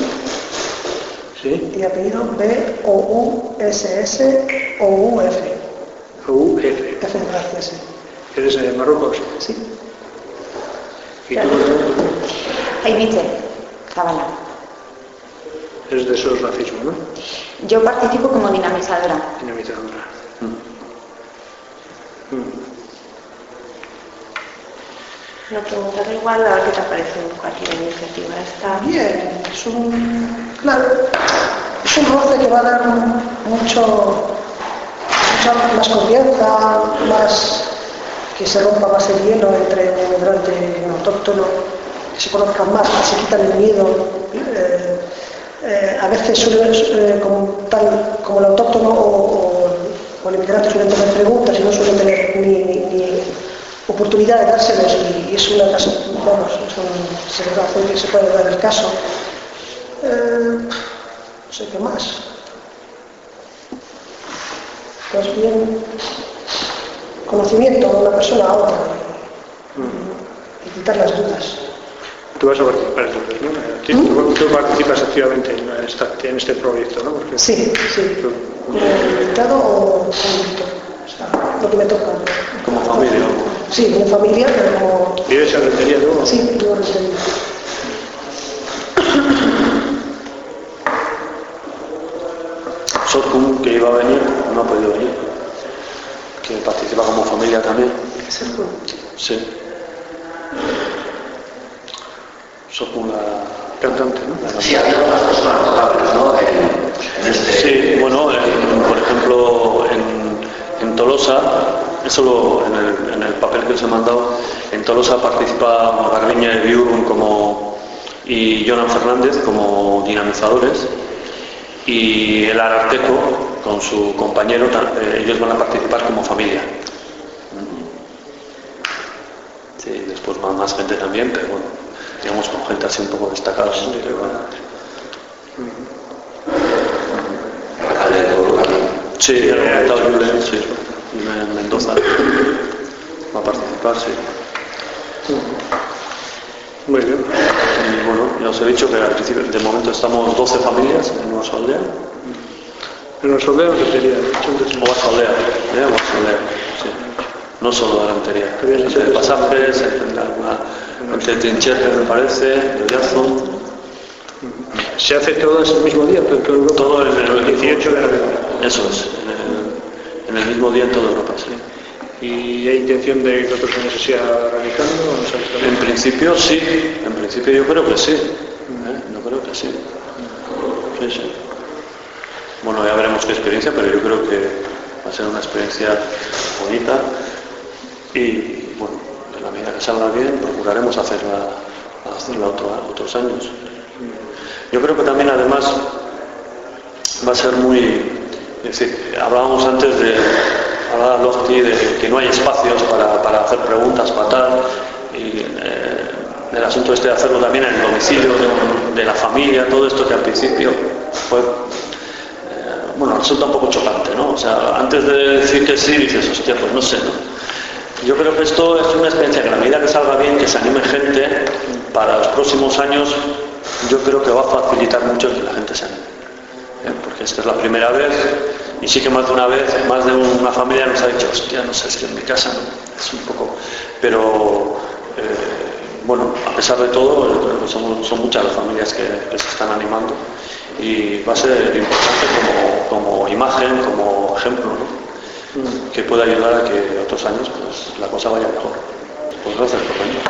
Sí. y apellido B-O-U-S-S-O-U-F. U-F. F de sí. ¿Eres de Marruecos? Sí. ¿Y tú Zabala. eres de esos racismo, no? Yo participo como dinamizadora. Dinamizadora. Una pregunta da igual, a ver qué te parece la iniciativa. Está Bien, es un... Claro, es un roce que va a dar mucho, más confianza, más que se rompa más el hielo entre un inmigrante y autóctono, que se conozcan más, se quitan el miedo. eh, eh, a veces suele, eh, como, como el autóctono o, o- o el inmigrante suelen tener preguntas y no suelen tener ni oportunidad de dárselos y, y es una caso, vamos, es un, se, le da- se puede dar el caso. Eh, no sé qué más. Más bien conocimiento de una persona a otra y quitar las dudas. Tú vas a participar entonces, ¿no? Eh, Tú, tú- tú participas activamente en, esta- en este proyecto, ¿no? Porque Sí, sí. Como invitado o como invitada. O sea, lo que me toca. Como familia. Sí, como familia, pero como... ¿Vives en Rentería luego? Sí, yo lo entendí. Sotkun, que iba a venir, no ha podido venir. Que participa como familia también. Sí. Sotkun, la cantante, ¿no? Sí, había unas personas notables, ¿no? En, en este... Sí, bueno, en- por ejemplo, en, en Tolosa, eso lo- en, el, en el papel que os he mandado, en Tolosa participa Garbiña de Biurun como, y Jonan Fernández como dinamizadores y el Ararteco con su compañero, eh, ellos van a participar como familia. Sí, después va más gente también, pero bueno, digamos con gente así un poco destacada. van- Sí, el comentado Julen, sí, en Mendoza. Va a participar, sí. Muy bien. Y bueno, ya os he dicho que al principio, de momento estamos 12 familias en nuestra aldea. En nuestra aldea o en Rentería. O Baja aldea, ¿eh? O Baja aldea, sí. No solo de la antería. Entre pasajes, alguna, entre Trinchete me parece, de Ollazo. ¿Se hace todo ese mismo día? Todo, todo en el 18 de abril. Eso es, en el, en el mismo día en toda Europa, sí. ¿Y hay intención de que otros años se siga radicando? o no sabes todavía? En principio sí, en principio yo creo que sí. ¿eh? Yo creo que sí. Sí, sí. Bueno, ya veremos qué experiencia, pero yo creo que va a ser una experiencia bonita y bueno, en la medida que salga bien, procuraremos hacerla, hacerla otro- otros años. Yo creo que también además va a ser muy, decir, hablábamos antes de, hablaba Lofty de que no hay espacios para, hacer preguntas, para tal, y eh, el asunto este de hacerlo también en el domicilio de, la familia, todo esto que al principio fue, eh, bueno, resulta un poco chocante, ¿no? O sea, antes de decir que sí, dices, hostia, pues no sé, ¿no? Yo creo que esto es una experiencia que a medida que salga bien, que se anime gente, para los próximos años, yo creo que va a facilitar mucho que la gente se anime. ¿Eh? Porque esta es la primera vez, y sí que más de una vez, más de una familia nos ha dicho, hostia, no sé, es que en mi casa no, es un poco... Pero, eh, bueno, a pesar de todo, que somos- son muchas las familias que, que se están animando, y va a ser importante como, como imagen, como ejemplo, ¿no? que pueda ayudar a que otros años pues, la cosa vaya mejor. Pues gracias por venir.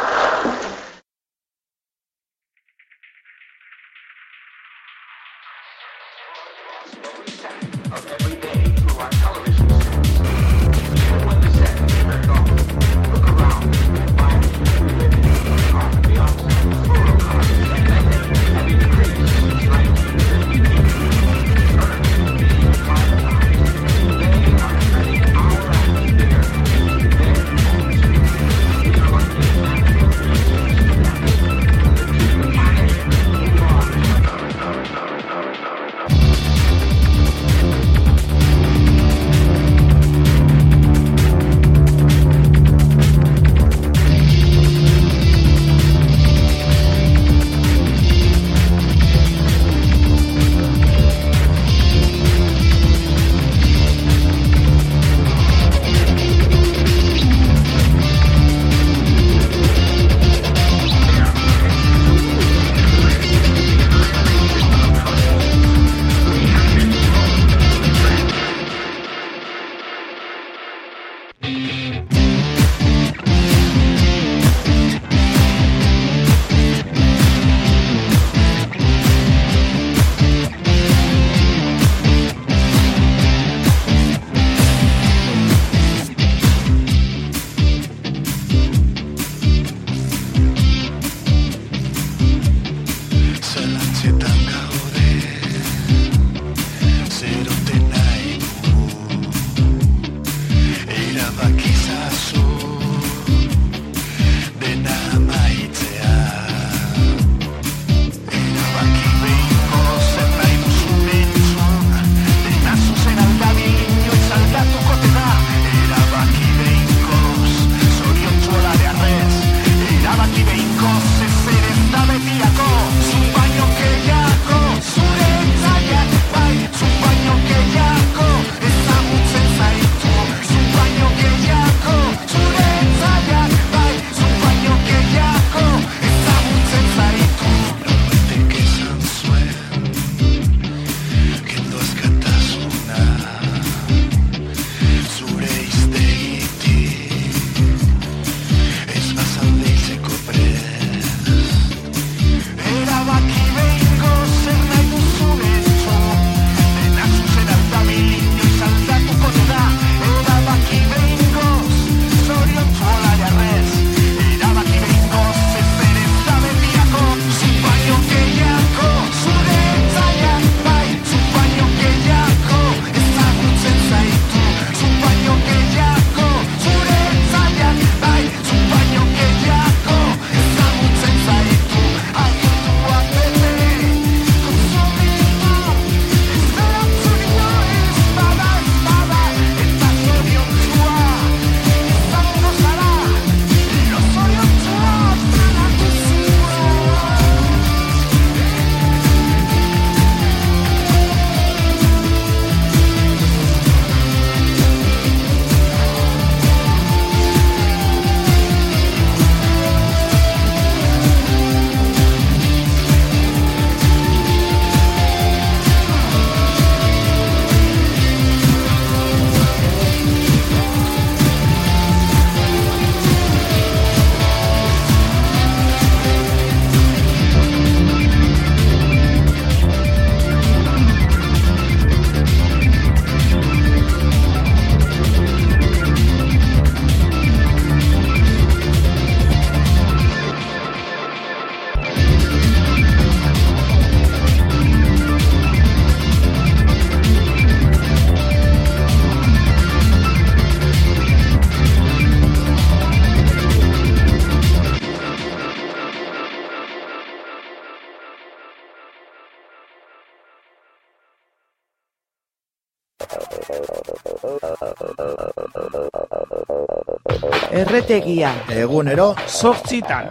Erretegia. Egunero. Zortzitan.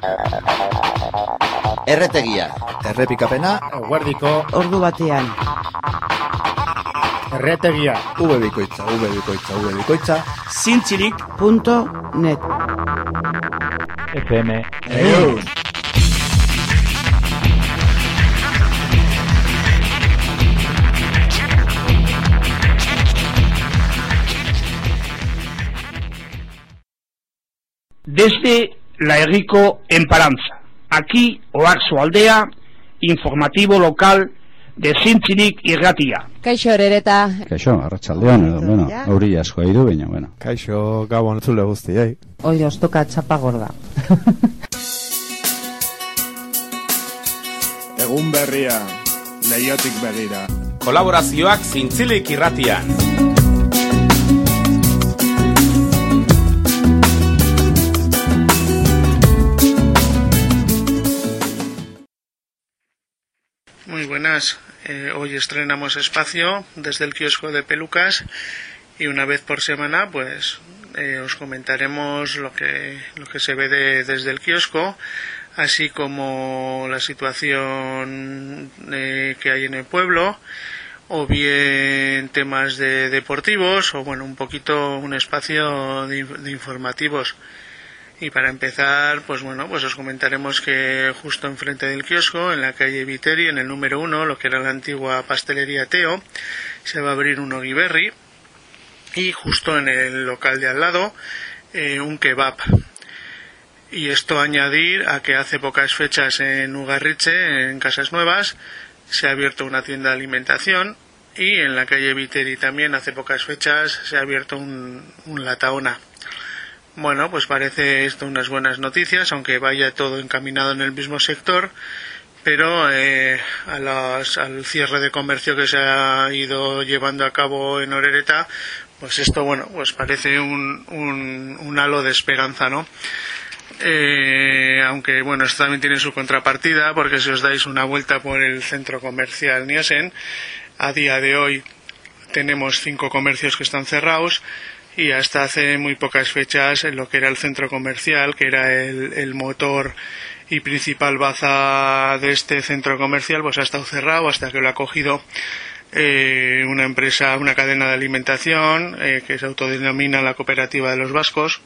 Erretegia. Errepikapena. Guardiko. Ordu batean. Erretegia. V bikoitza, V bikoitza, V bikoitza. Zintzilik. Punto net. FM. Eun. Desde la Errico Emparanza. Aquí, Oaxo Aldea, informativo local de Zintzilik irratia. Kaixo horereta. Kaixo, arratsaldean edo, bueno, auri asko aidu baina, bueno. Kaixo, gabon zule guztiei. Hoi ostoka txapa gorda. Egun berria, leiotik begira. Kolaborazioak zintzilik irratian. Muy buenas. Eh, hoy estrenamos espacio desde el kiosco de Pelucas y una vez por semana, pues eh, os comentaremos lo que lo que se ve de- desde el kiosco, así como la situación eh, que hay en el pueblo, o bien temas de deportivos, o bueno, un poquito un espacio de, de informativos. Y para empezar, pues bueno, pues os comentaremos que justo enfrente del kiosco, en la calle Viteri, en el número uno, lo que era la antigua pastelería Teo, se va a abrir un Ogiberri y justo en el local de al lado eh, un kebab. Y esto añadir a que hace pocas fechas en Ugarriche, en Casas Nuevas, se ha abierto una tienda de alimentación y en la calle Viteri también hace pocas fechas se ha abierto un, un Lataona. Bueno, pues parece esto unas buenas noticias, aunque vaya todo encaminado en el mismo sector, pero eh, a al cierre de comercio que se ha ido llevando a cabo en Orereta, pues esto, bueno, pues parece un, un, halo de esperanza, ¿no? Eh, aunque bueno, esto también tiene su contrapartida, porque si os dais una vuelta por el centro comercial Niesen, a día de hoy tenemos cinco comercios que están cerrados y hasta hace muy pocas fechas en lo que era el centro comercial, que era el, motor y principal baza de este centro comercial, pues ha estado cerrado hasta que lo ha cogido eh, una empresa, una cadena de alimentación eh, que se autodenomina la Cooperativa de los Vascos.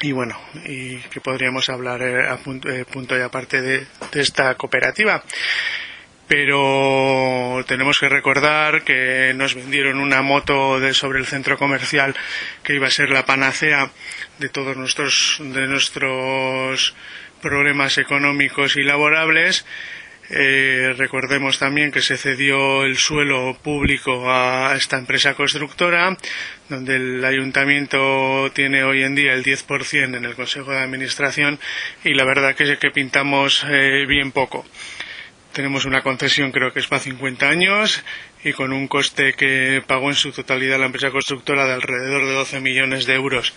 Y bueno, y que podríamos hablar eh, a punto, eh, punto y aparte de esta cooperativa pero tenemos que recordar que nos vendieron una moto de sobre el centro comercial que iba a ser la panacea de todos nuestros de nuestros problemas económicos y laborables Eh, recordemos también que se cedió el suelo público a esta empresa constructora, donde el ayuntamiento tiene hoy en día el 10% en el Consejo de Administración y la verdad que que pintamos eh, bien poco. Tenemos una concesión creo que es para 50 años y con un coste que pagó en su totalidad la empresa constructora de alrededor de 12 millones de euros.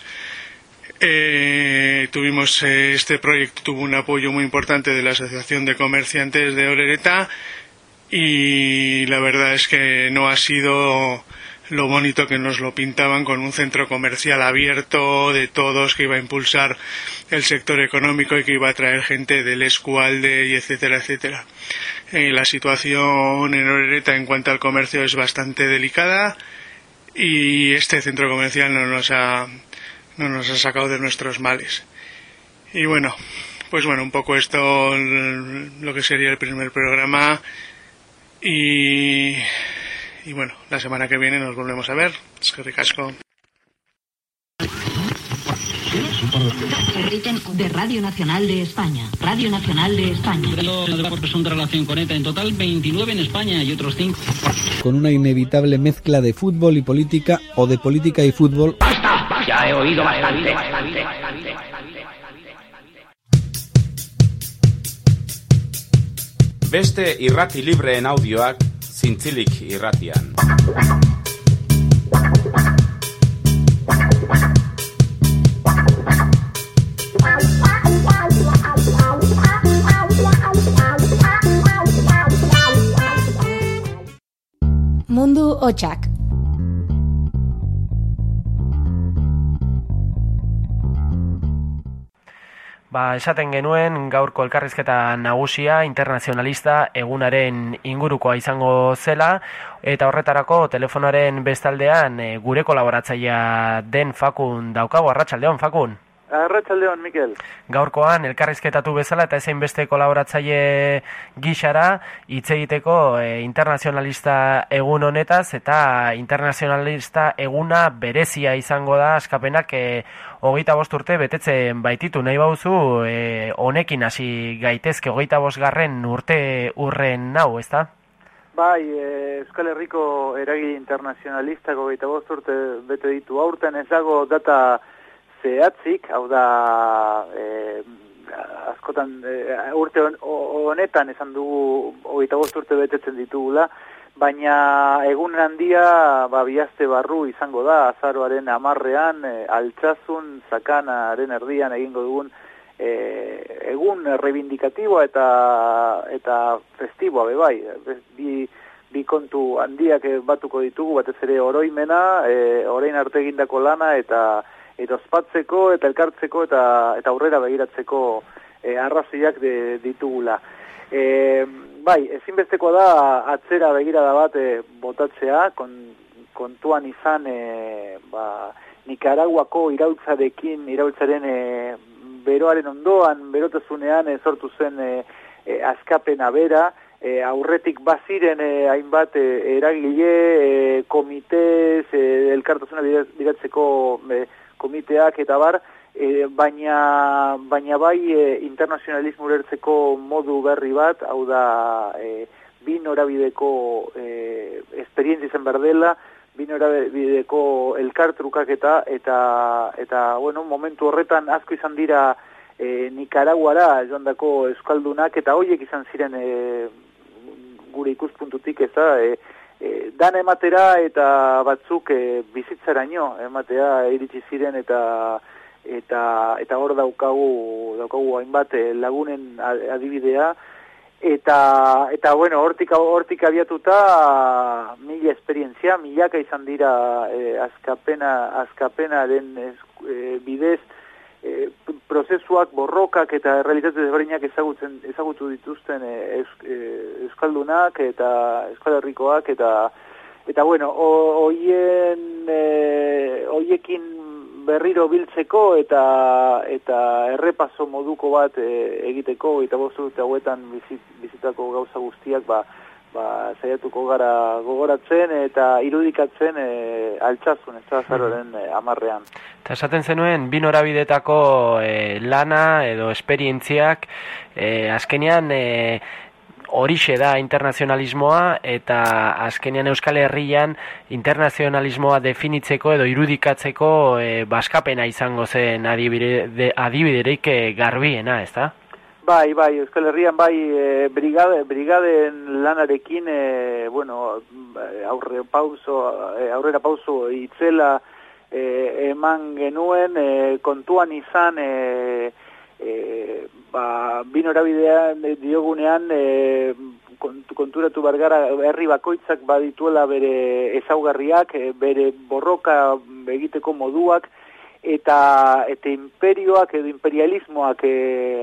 Eh, tuvimos eh, este proyecto tuvo un apoyo muy importante de la Asociación de Comerciantes de Orereta y la verdad es que no ha sido lo bonito que nos lo pintaban con un centro comercial abierto de todos que iba a impulsar el sector económico y que iba a traer gente del Escualde y etcétera etcétera. Eh, la situación en Orereta en cuanto al comercio es bastante delicada y este centro comercial no nos ha no nos ha sacado de nuestros males. Y bueno, pues bueno, un poco esto lo que sería el primer programa y y bueno, la semana que viene nos volvemos a ver. Es que ricasco. De Radio Nacional de España. Radio Nacional de España. por presunta relación con ETA. En total 29 en España y otros 5. con una inevitable mezcla de fútbol y política o de política y fútbol. Ya he oído bastante. Beste irrati libreen audioak zintzilik irratian. Mundu hotxak. Ba, esaten genuen gaurko elkarrizketa nagusia internazionalista egunaren ingurukoa izango zela eta horretarako telefonaren bestaldean e, gure kolaboratzailea den Fakun daukago Arratsaldeon Fakun. Arratsaldeon Mikel. Gaurkoan elkarrizketatu bezala eta ezein beste kolaboratzaile gixara hitz egiteko e, internazionalista egun honetaz eta internazionalista eguna berezia izango da askapenak e, hogeita bost urte betetzen baititu nahi bauzu e, honekin hasi gaitezke hogeita bost garren urte urren nau, ezta? Bai, e, Euskal Herriko eragi internazionalistak hogeita bost urte bete ditu aurten ez dago data zehatzik, hau da e, askotan e, urte honetan esan dugu hogeita bost urte betetzen ditugula, baina egun handia ba, bihazte barru izango da, azaroaren amarrean, e, altxazun, zakanaren erdian egingo dugun e, egun reivindikatiboa eta eta festiboa be bai, bi, bi kontu handiak batuko ditugu, batez ere oroimena, e, orain arte egindako lana eta eta ospatzeko eta elkartzeko eta eta aurrera begiratzeko e, arrazoiak de, ditugula. E, bai, ezinbesteko da atzera begirada bat e, botatzea, kon, kontuan izan e, ba, Nikaraguako irautzarekin, irautzaren e, beroaren ondoan, berotazunean e, sortu zen e, e, askapena bera, e, aurretik baziren e, hainbat e, eragile, e, komitez, e, elkartasuna biratzeko e, komiteak eta bar, e, baina, baina bai e, internazionalismo urertzeko modu berri bat, hau da e, bi norabideko e, esperientzia izan berdela, bi norabideko elkartrukak eta, eta, eta bueno, momentu horretan asko izan dira e, Nicaraguara joan dako Euskaldunak, eta hoiek izan ziren e, gure ikuspuntutik ez da, e, e, dan ematera eta batzuk e, bizitzaraino ematea iritsi ziren eta eta eta hor daukagu daukagu hainbat e, lagunen adibidea. Eta eta bueno hortik hortik abiatuta mila esperientzia milaka izan dira e, askapena askapenaren e, bidez e, prozesuak borrokak eta realitate desberdinak ezagutzen ezagutu dituzten e, e, euskaldunak eta euskal herrikoak eta eta bueno hoien e, hoiekin berriro biltzeko eta eta errepaso moduko bat e, egiteko eta bozu eta hauetan bizit, bizitako gauza guztiak ba ba, zaiatuko gara gogoratzen eta irudikatzen e, altxazun, ez da zaroren e, amarrean. Eta esaten zenuen, bi norabidetako e, lana edo esperientziak, e, azkenean e, horixe da internazionalismoa eta azkenean Euskal Herrian internazionalismoa definitzeko edo irudikatzeko e, baskapena izango zen adibide, adibiderik e, garbiena, ez da? Bai, bai, Euskal Herrian bai e, brigade, brigaden lanarekin, e, bueno, aurre pauso, aurrera pauso itzela e, eman genuen, e, kontuan izan, e, e, ba, binorabidean diogunean, e, konturatu bargara herri bakoitzak badituela bere ezaugarriak, bere borroka egiteko moduak, eta eta imperioak edo imperialismoak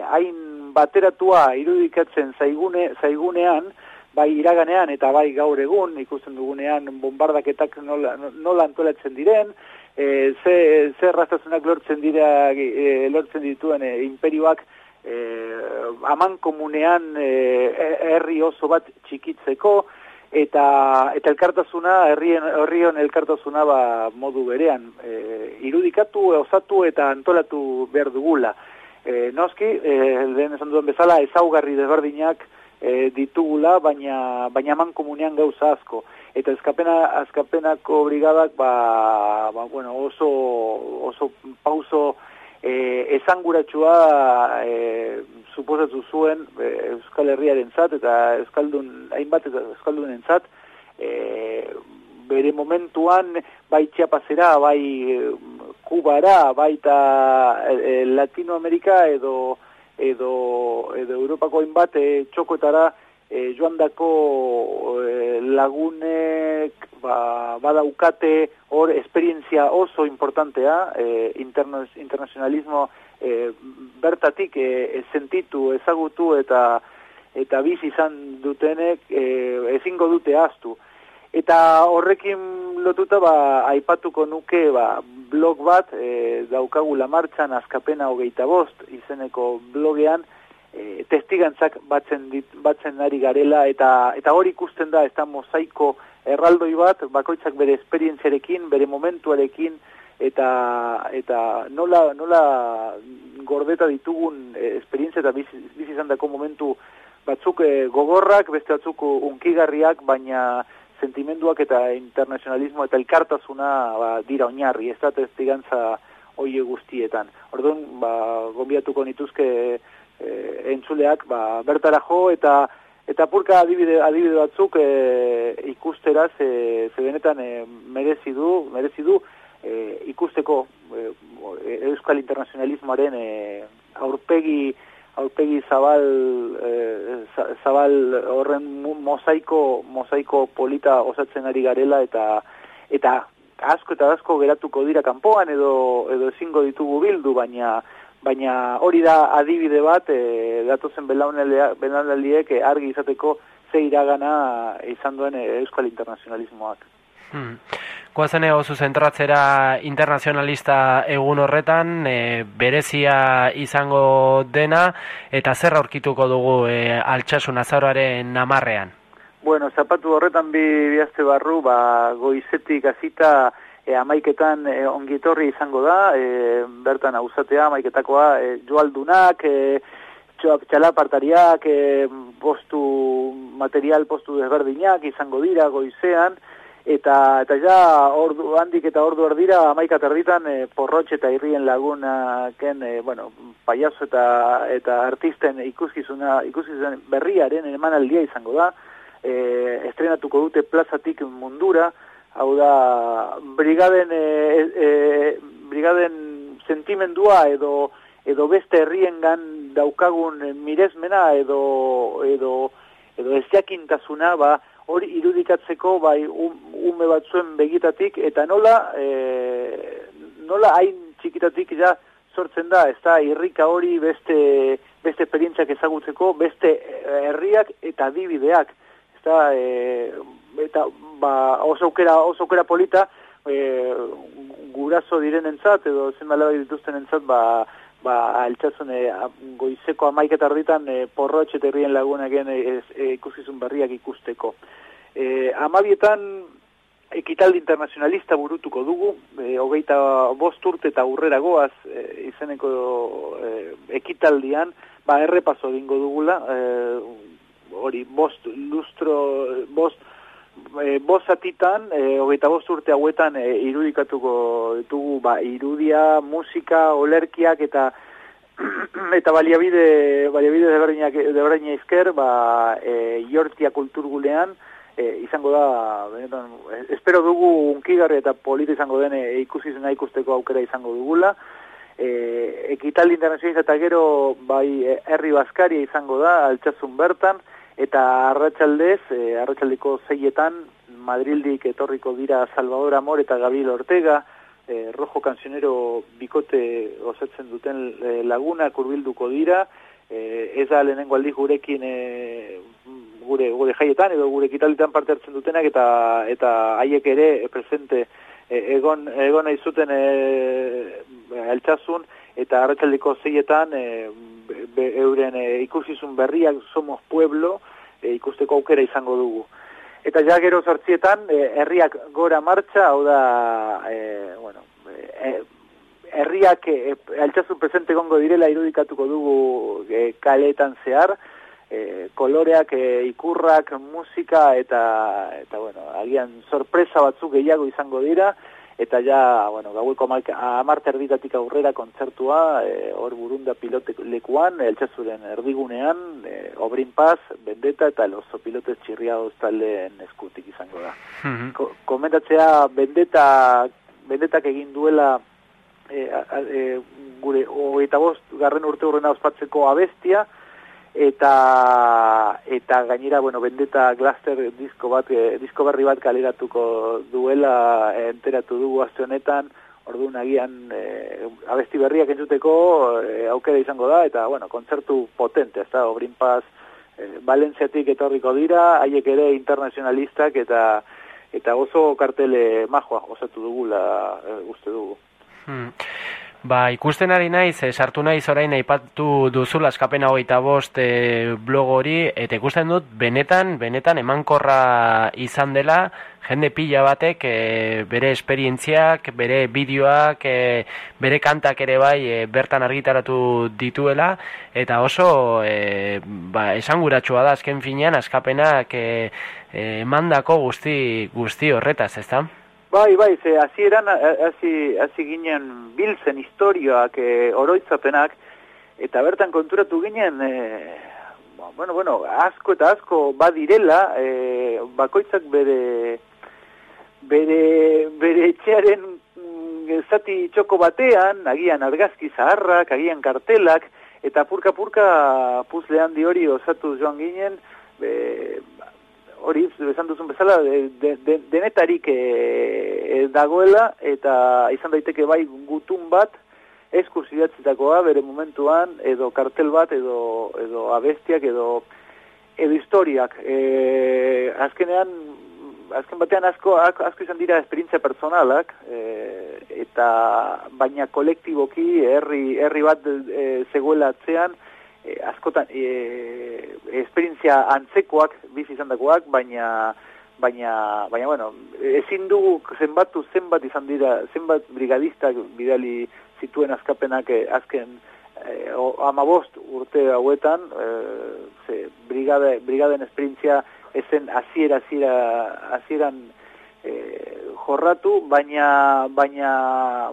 hain bateratua irudikatzen zaigune, zaigunean, bai iraganean eta bai gaur egun, ikusten dugunean bombardaketak nola, nola antolatzen diren, e, ze, ze rastazunak lortzen dira, e, lortzen dituen e, imperioak e, aman komunean e, herri oso bat txikitzeko, eta eta elkartasuna herrien herrion elkartasuna ba modu berean e, irudikatu osatu eta antolatu behar dugula e, noski, e, lehen esan duen bezala, ezaugarri desberdinak e, ditugula, baina, baina man komunean gauza asko. Eta ezkapena, ezkapenako brigadak, ba, ba, bueno, oso, oso pauso e, esanguratsua e, suposatu zuen e, Euskal Herriaren zat, eta Euskaldun, hainbat eta Euskaldunen zat, e, bere momentuan, bai txapazera, bai Kubara, baita e, Latinoamerika edo edo edo Europako hainbat e, txokoetara e, joandako e, lagunek ba, badaukate hor esperientzia oso importantea, e, interna, internazionalismo e, bertatik e, sentitu, ezagutu eta eta bizi izan dutenek e, ezingo dute aztu. Eta horrekin lotuta ba, aipatuko nuke ba, blog bat e, daukagula martxan azkapena hogeita bost izeneko blogean e, testigantzak batzen, dit, batzen ari garela eta eta hori ikusten da ez da mozaiko erraldoi bat bakoitzak bere esperientziarekin, bere momentuarekin eta eta nola, nola gordeta ditugun e, esperientzia eta bizi, bizi momentu batzuk e, gogorrak, beste batzuk unkigarriak, baina sentimenduak eta internazionalismo eta elkartasuna ba, dira oinarri, ez da testigantza oie guztietan. Orduan, ba, gombiatuko nituzke e, entzuleak ba, bertara jo eta eta purka adibide, adibide batzuk e, ikusteraz e, ze benetan e, merezi du, merezi du e, ikusteko e, euskal internazionalismoaren e, aurpegi aurpegi zabal e, zabal horren mozaiko mozaiko polita osatzen ari garela eta eta asko eta asko geratuko dira kanpoan edo edo ezingo ditugu bildu baina baina hori da adibide bat e, datozen belaunaldiek e, argi izateko ze iragana izan duen euskal internazionalismoak. Hmm. Koazen oso zentratzera internazionalista egun horretan, e, berezia izango dena, eta zer aurkituko dugu e, altxasun azaroaren namarrean? Bueno, zapatu horretan bi bihazte barru, ba, goizetik azita e, amaiketan e, ongitorri izango da, e, bertan auzatea amaiketakoa, e, joaldunak, e, txalapartariak, e, postu material postu desberdinak izango dira goizean, eta eta ja ordu handik eta ordu erdira amaika terditan e, porrotxe eta irrien lagunaken e, bueno, paiazo eta eta artisten ikuskizuna ikuskizun berriaren emanaldia izango da. E, estrenatuko dute plazatik mundura. Hau da brigaden e, e, brigaden sentimendua edo edo beste herriengan daukagun miresmena edo edo edo ezjakintasuna ba hori irudikatzeko bai um, ume batzuen begitatik eta nola e, nola hain txikitatik ja sortzen da, ez da irrika hori beste beste esperientziak ezagutzeko, beste herriak eta dibideak, ez da, e, eta ba, oso aukera, oso aukera polita, e, guraso direnentzat edo zenbala dituzten entzat, ba, ba, altxatzune goizeko amaiketar ditan e, porrotxe terrien lagunaken e, e, ikusizun berriak ikusteko. E, amabietan ekitaldi internazionalista burutuko dugu, e, hogeita bost urte eta urrera goaz e, izeneko e, ekitaldian, ba errepaso dingo dugula, e, hori bost lustro, bost, e, bost atitan, e, hogeita bost urte hauetan e, irudikatuko ditugu, ba irudia, musika, olerkiak eta eta baliabide baliabide de berdinak izker, ba e, jortia kulturgulean, e, izango da, benetan, espero dugu unkigarri eta polita izango den e, ikusi zena ikusteko aukera izango dugula. E, ekitaldi internazionista eta gero bai e, herri baskaria izango da, altxazun bertan, eta arratsaldez, e, arratsaldeko zeietan, Madrildik etorriko dira Salvador Amor eta Gabriel Ortega, e, rojo kanzionero bikote osatzen duten e, laguna kurbilduko dira, e, ez da lehenengo aldiz gurekin e, gure gure jaietan edo gure kitalitan parte hartzen dutenak eta eta haiek ere presente e, egon egon nahi zuten e, altxasun eta arratsaldeko zeietan e, euren e, ikusizun berriak somos pueblo e, ikusteko aukera izango dugu. Eta ja gero sortzietan, e, herriak gora martxa, hau da, e, bueno, e, herriak e, altxasun presente gongo direla irudikatuko dugu e, kaleetan zehar, e, koloreak, e, ikurrak, musika eta eta bueno, agian sorpresa batzuk gehiago izango dira eta ja, bueno, gaueko amarte erditatik aurrera kontzertua e, hor burunda pilote lekuan, eltsazuren erdigunean, e, obrin paz, bendeta eta lozo pilote txirriadoz taldeen eskutik izango da. Mm Ko komentatzea, bendeta, bendetak egin duela e, a, e, gure, hogeita bost, garren urte horrena ospatzeko abestia, eta eta gainera bueno Vendetta Glaster disko bat e, disko berri bat kaleratuko duela e, enteratu dugu aste honetan. Orduan agian e, abesti berriak entzuteko e, aukera izango da eta bueno kontzertu potente ezta? Obrin Paz e, Valentziatik etorriko dira haiek ere internazionalistak eta eta oso kartele majoa osatu dugula e, uste dugu. Hmm. Ba, ikusten ari naiz, e, sartu naiz orain aipatu duzula askapena hogeita bost e, blog hori, eta ikusten dut, benetan, benetan emankorra izan dela, jende pila batek e, bere esperientziak, bere bideoak, e, bere kantak ere bai e, bertan argitaratu dituela, eta oso e, ba, esanguratsua da azken finean askapenak e, emandako guzti, guzti horretaz, ezta? Bai, bai, ze hasi hasi ginen biltzen historioak e, oroitzapenak eta bertan konturatu ginen e, bueno, bueno, asko eta asko badirela, e, bakoitzak bere bere bere etxearen mm, zati txoko batean, agian argazki zaharrak, agian kartelak eta purka purka puzlean di hori osatu joan ginen, be, hori esan duzun bezala de, de, de, denetarik e, dagoela eta izan daiteke bai gutun bat eskursidatzetakoa bere momentuan edo kartel bat edo, edo abestiak edo edo historiak. E, azkenean azken batean asko, asko izan dira esperientzia personalak e, eta baina kolektiboki herri, herri bat e, zegoela atzean e, askotan e, esperientzia antzekoak bizi izandakoak baina baina baina bueno ezin dugu zenbatu zenbat izan dira zenbat brigadistak bidali zituen askapenak eh, azken eh, amabost urte hauetan eh, ze brigade brigaden esperientzia ezen hasiera hasiera hasieran eh, jorratu baina baina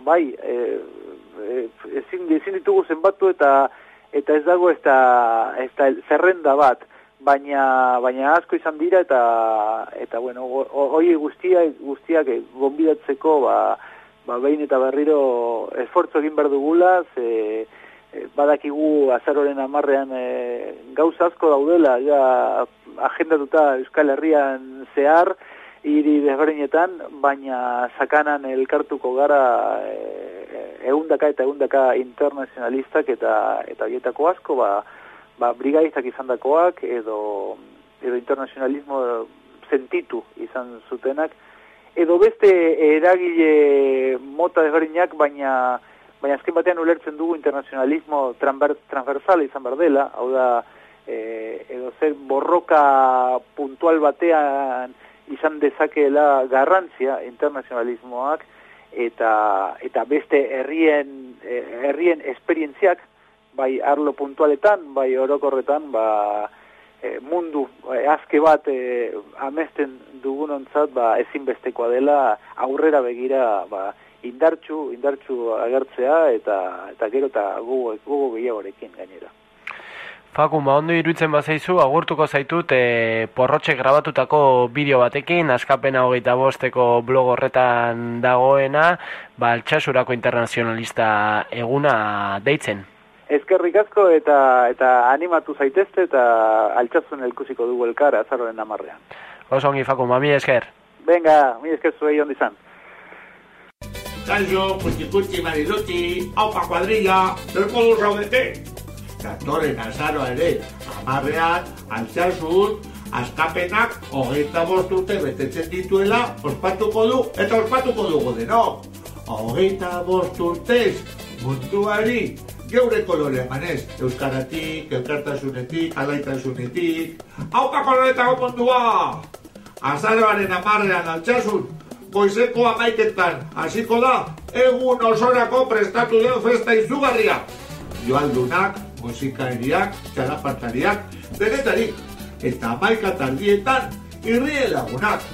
bai eh, ezin ezin ditugu zenbatu eta eta ez dago ez da, ez da zerrenda bat, baina, baina asko izan dira eta, eta bueno, hoi guztia, guztiak gonbidatzeko, ba, ba behin eta berriro esfortzo egin behar dugula, ze e, badakigu azaroren amarrean e, gauza asko daudela, ja agendatuta Euskal Herrian zehar, hiri desberdinetan, baina sakanan elkartuko gara eundaka eta eundaka internazionalistak eta eta bietako asko, ba, ba brigadistak izandakoak edo, edo internazionalismo sentitu izan zutenak, edo beste eragile mota desberdinak, baina baina azken batean ulertzen dugu internazionalismo transversal izan berdela, hau da, e, edo zer borroka puntual batean izan dezakeela garrantzia internazionalismoak eta eta beste herrien eh, herrien esperientziak bai arlo puntualetan bai orokorretan ba e, mundu e, azke bat e, amesten dugunontzat ba ezinbestekoa dela aurrera begira ba indartxu indartxu agertzea eta eta gero ta gogo gogo gehiagorekin gainera Faku, ma ondo irutzen bazaizu, agurtuko zaitut e, porrotxe grabatutako bideo batekin, askapena hogeita bosteko blog horretan dagoena, ba, altxasurako internazionalista eguna deitzen. Ezkerrik asko eta eta animatu zaitezte eta altxasun elkusiko dugu elkar azarroen amarrean. Oso ongi, Faku, ma mi esker. Venga, mi esker zuei ondizan. Kaixo, puti puti mariluti, haupa kuadrilla, del modu raudete datorren azaroa ere, amarrean, altxasun, askapenak, hogeita bost urte betetzen dituela, ospatuko du, eta ospatuko dugu deno. Hogeita bost urtez, munduari, geure kolore emanez, euskaratik, elkartasunetik, alaitasunetik, hauka koloretako mundua! Azaroaren amarrean altxasun, goizeko amaiketan, hasiko da, egun osorako prestatu den festa izugarria. Joaldunak, musikaeriak, txalapartariak, denetarik, eta maika taldietan irrie lagunak.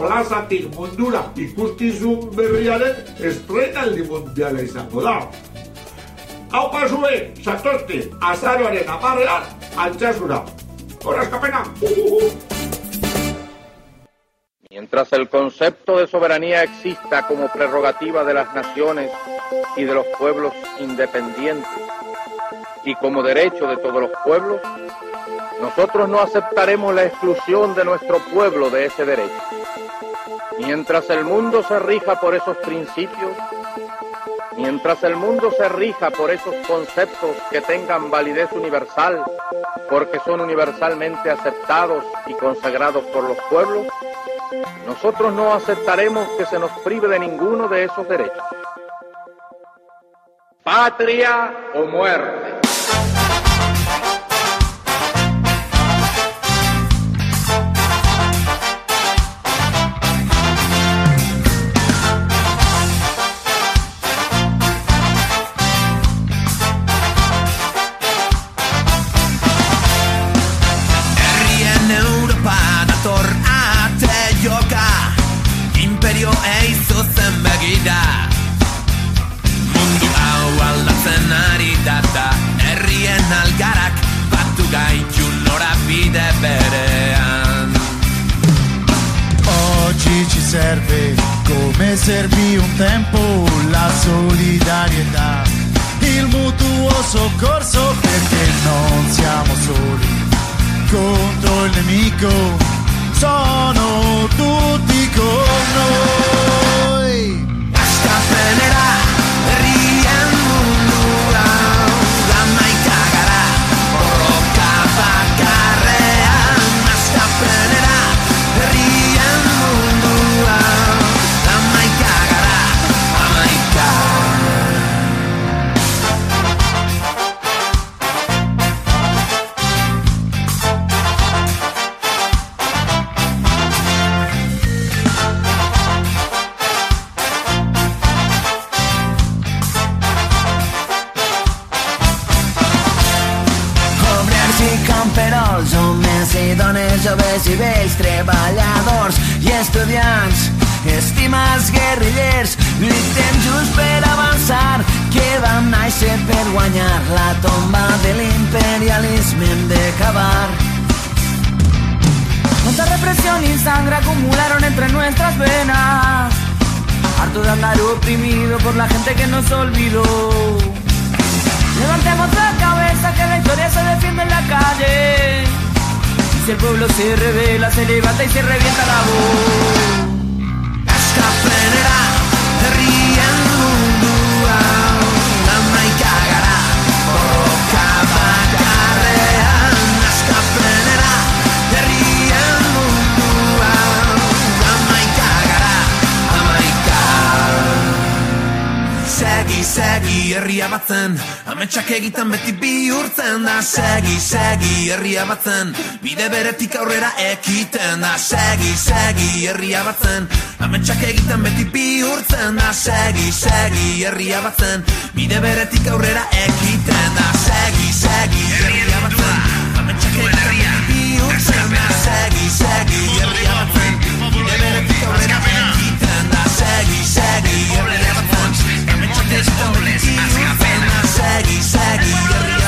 Plazatik mundura ikustizun berriaren estrenaldi mundiala izango da. Hau pasue, satorte, azaroaren amarrean, altxasura. Horas kapena! Mientras el concepto de soberanía exista como prerrogativa de las naciones y de los pueblos independientes, y como derecho de todos los pueblos, Nosotros no aceptaremos la exclusión de nuestro pueblo de ese derecho. Mientras el mundo se rija por esos principios, mientras el mundo se rija por esos conceptos que tengan validez universal, porque son universalmente aceptados y consagrados por los pueblos, nosotros no aceptaremos que se nos prive de ninguno de esos derechos. Patria o muerte. El pueblo se revela, se levanta y se revienta la voz. Segi, herria batzen Ametsak egiten beti bihurtzen da. Segi, segi herria batzen Bide beretik aurrera ekiten da. Segi, segi herria batzen Ametsak egiten beti bihurtzen da. Segi, segi herria batzen Bide beretik aurrera ekiten da. Segi, segi herria batzen Ametsak egiten beti bihurtzen da. Segi, segi herria batzen Bide beretik aurrera ekiten da. Segi, segi herria batzen Ametsak egiten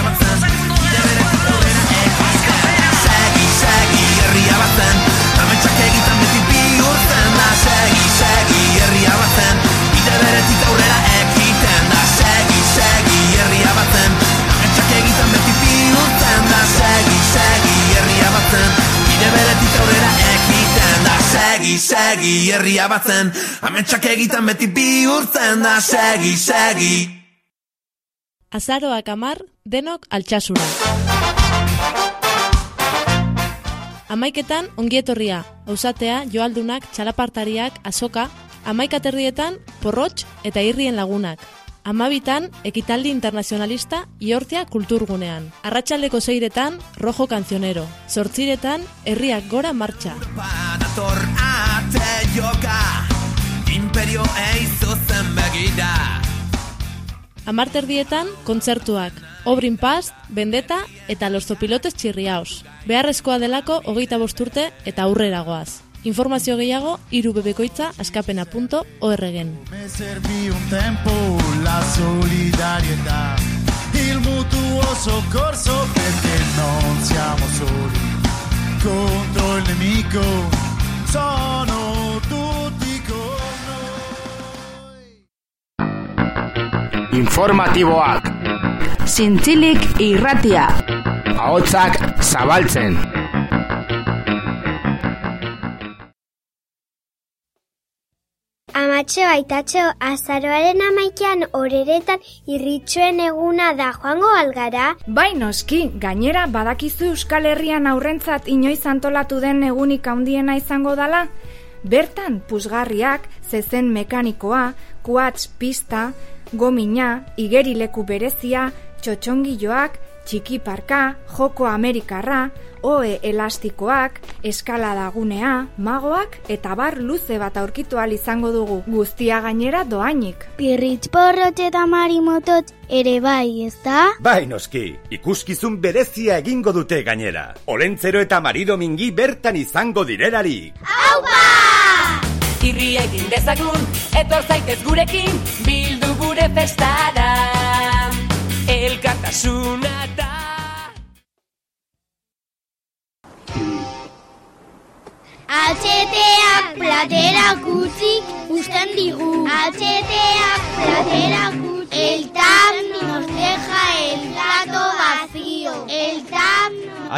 Segi, segi herria batzen Ametsak egiten beti bihurtzen da Segi, segi Azaroak amar, denok altxasura. Amaiketan ongietorria, ausatea, joaldunak, txalapartariak, azoka, amaikaterrietan, porrotx eta irrien lagunak. Amabitan, ekitaldi internazionalista, iortia kulturgunean. Arratxaldeko zeiretan, rojo kanzionero. Zortziretan, herriak gora martxa. Dator ate joka Imperio eizuzen begira Amarterdietan, kontzertuak. Obrin Paz, Bendeta eta Los Zopilotes Txirriaos. Beharrezkoa delako hogeita bosturte eta aurrera goaz. Informazio gehiago, irubebekoitza askapena.orgen. Me servì un tempo la solidarietà, il mutuo soccorso perché non siamo soli contro il nemico, sono tutti con Informatiboak. Zintzilik irratia. ahotsak zabaltzen. Amatxo, aitatxo, azaroaren amaikian horeretan irritxuen eguna da joango algara? Bai noski, gainera badakizu Euskal Herrian aurrentzat inoiz antolatu den egunik handiena izango dala? Bertan, puzgarriak, zezen mekanikoa, kuatz pista, gomina, igerileku berezia, txotxongiloak, txiki parka, joko amerikarra, oe elastikoak, eskala magoak eta bar luze bat aurkitu al izango dugu. Guztia gainera doainik. Pirritz porrot eta marimotot ere bai, ez da? Bai, noski, ikuskizun berezia egingo dute gainera. Olentzero eta marido mingi bertan izango direlarik. Aupa! Irri egin dezagun, etor zaitez gurekin, bildu gure festara. Elkartasuna da. Atxeteak platera gutxik usten digu. Atxeteak platera gutxik. El TAP nos deja el plato vacío. El TAP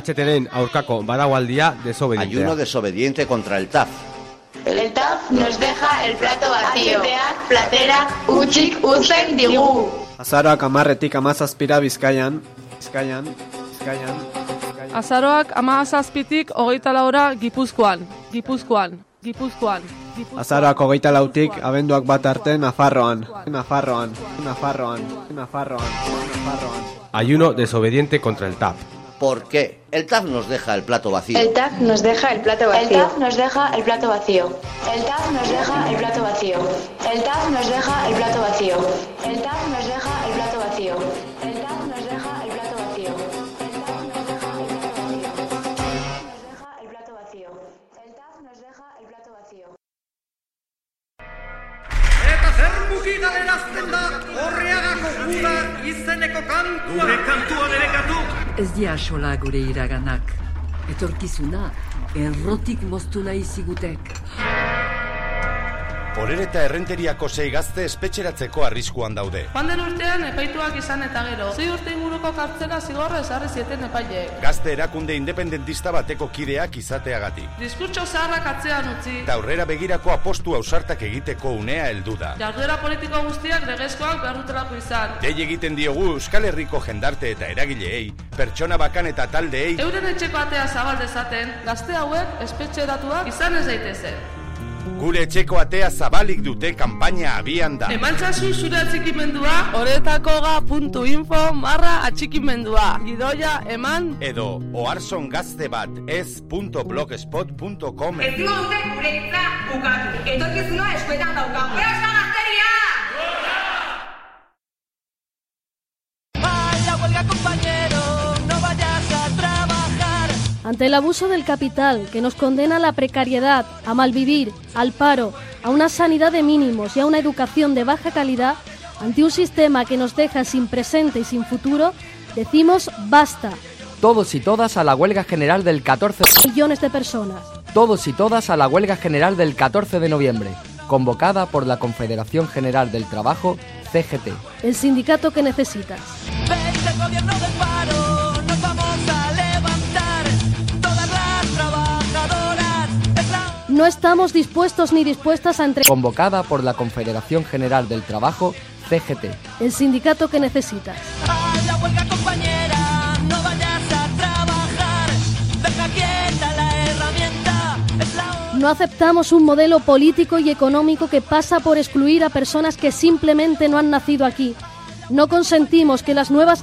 HTren aurkako badagoaldia desobedientea. Ayuno desobediente contra el TAF. El TAF nos deja el plato vacío. Atxeteak platera gutxik usten digu. Azaroak amarretik amazazpira bizkaian, bizkaian, bizkaian, Azaroak amazazpitik hogeita laura gipuzkoan, gipuzkoan, gipuzkoan. Azaroak hogeita lautik abenduak bat arte Nafarroan, Nafarroan, Nafarroan, Nafarroan, Nafarroan. Ayuno desobediente contra el TAP. ¿Por qué? El TAF nos deja el plato vacío. El TAF nos deja el plato vacío. El TAF nos deja el plato vacío. El TAF nos deja el plato vacío. El TAF nos deja el plato vacío. El TAF nos deja el plato vacío. El TAF nos deja el plato vacío. El TAF nos deja el plato vacío. El TAF nos deja el plato vacío. Eta zer mugida erazten da horreagako gura Ez dia sola gure iraganak. Etorkizuna, errotik moztu nahi zigutek. Orereta errenteriako sei gazte espetxeratzeko arriskuan daude. Joan den urtean epaituak izan eta gero. Zei urte inguruko kartzela zigorra ezarri zieten epaileek. Gazte erakunde independentista bateko kideak izateagatik. Diskurtso zaharrak atzean utzi. Eta aurrera begirako apostu ausartak egiteko unea heldu da. Jarduera politiko guztiak legezkoak behar dutelako izan. Dei egiten diogu Euskal Herriko jendarte eta eragileei, pertsona bakan eta taldeei, Euren etxeko atea zabal dezaten, gazte hauek espetxeratuak izan ez daitezen. Gure etxeko atea zabalik dute kanpaina abian da. Emantzazu zure atxikimendua, horetakoga.info marra atxikimendua. Gidoia eman Edo oarson gazte bat ez.blogspot.com Ezin dute gure hitza bukatu. Etorkizuna eskuetan daukagu. Ante el abuso del capital que nos condena a la precariedad, a malvivir, al paro, a una sanidad de mínimos y a una educación de baja calidad, ante un sistema que nos deja sin presente y sin futuro, decimos basta. Todos y todas a la huelga general del 14 Millones de personas. Todos y todas a la huelga general del 14 de noviembre, convocada por la Confederación General del Trabajo, CGT. El sindicato que necesitas. Vence el gobierno del paro, No estamos dispuestos ni dispuestas a entregar Convocada por la Confederación General del Trabajo, CGT. el sindicato que necesitas. a la huelga, compañera. No vayas a trabajar. Deja quieta la herramienta. Es la No aceptamos un modelo político y económico que pasa por excluir a personas que simplemente no han nacido aquí. No consentimos que las nuevas necesidades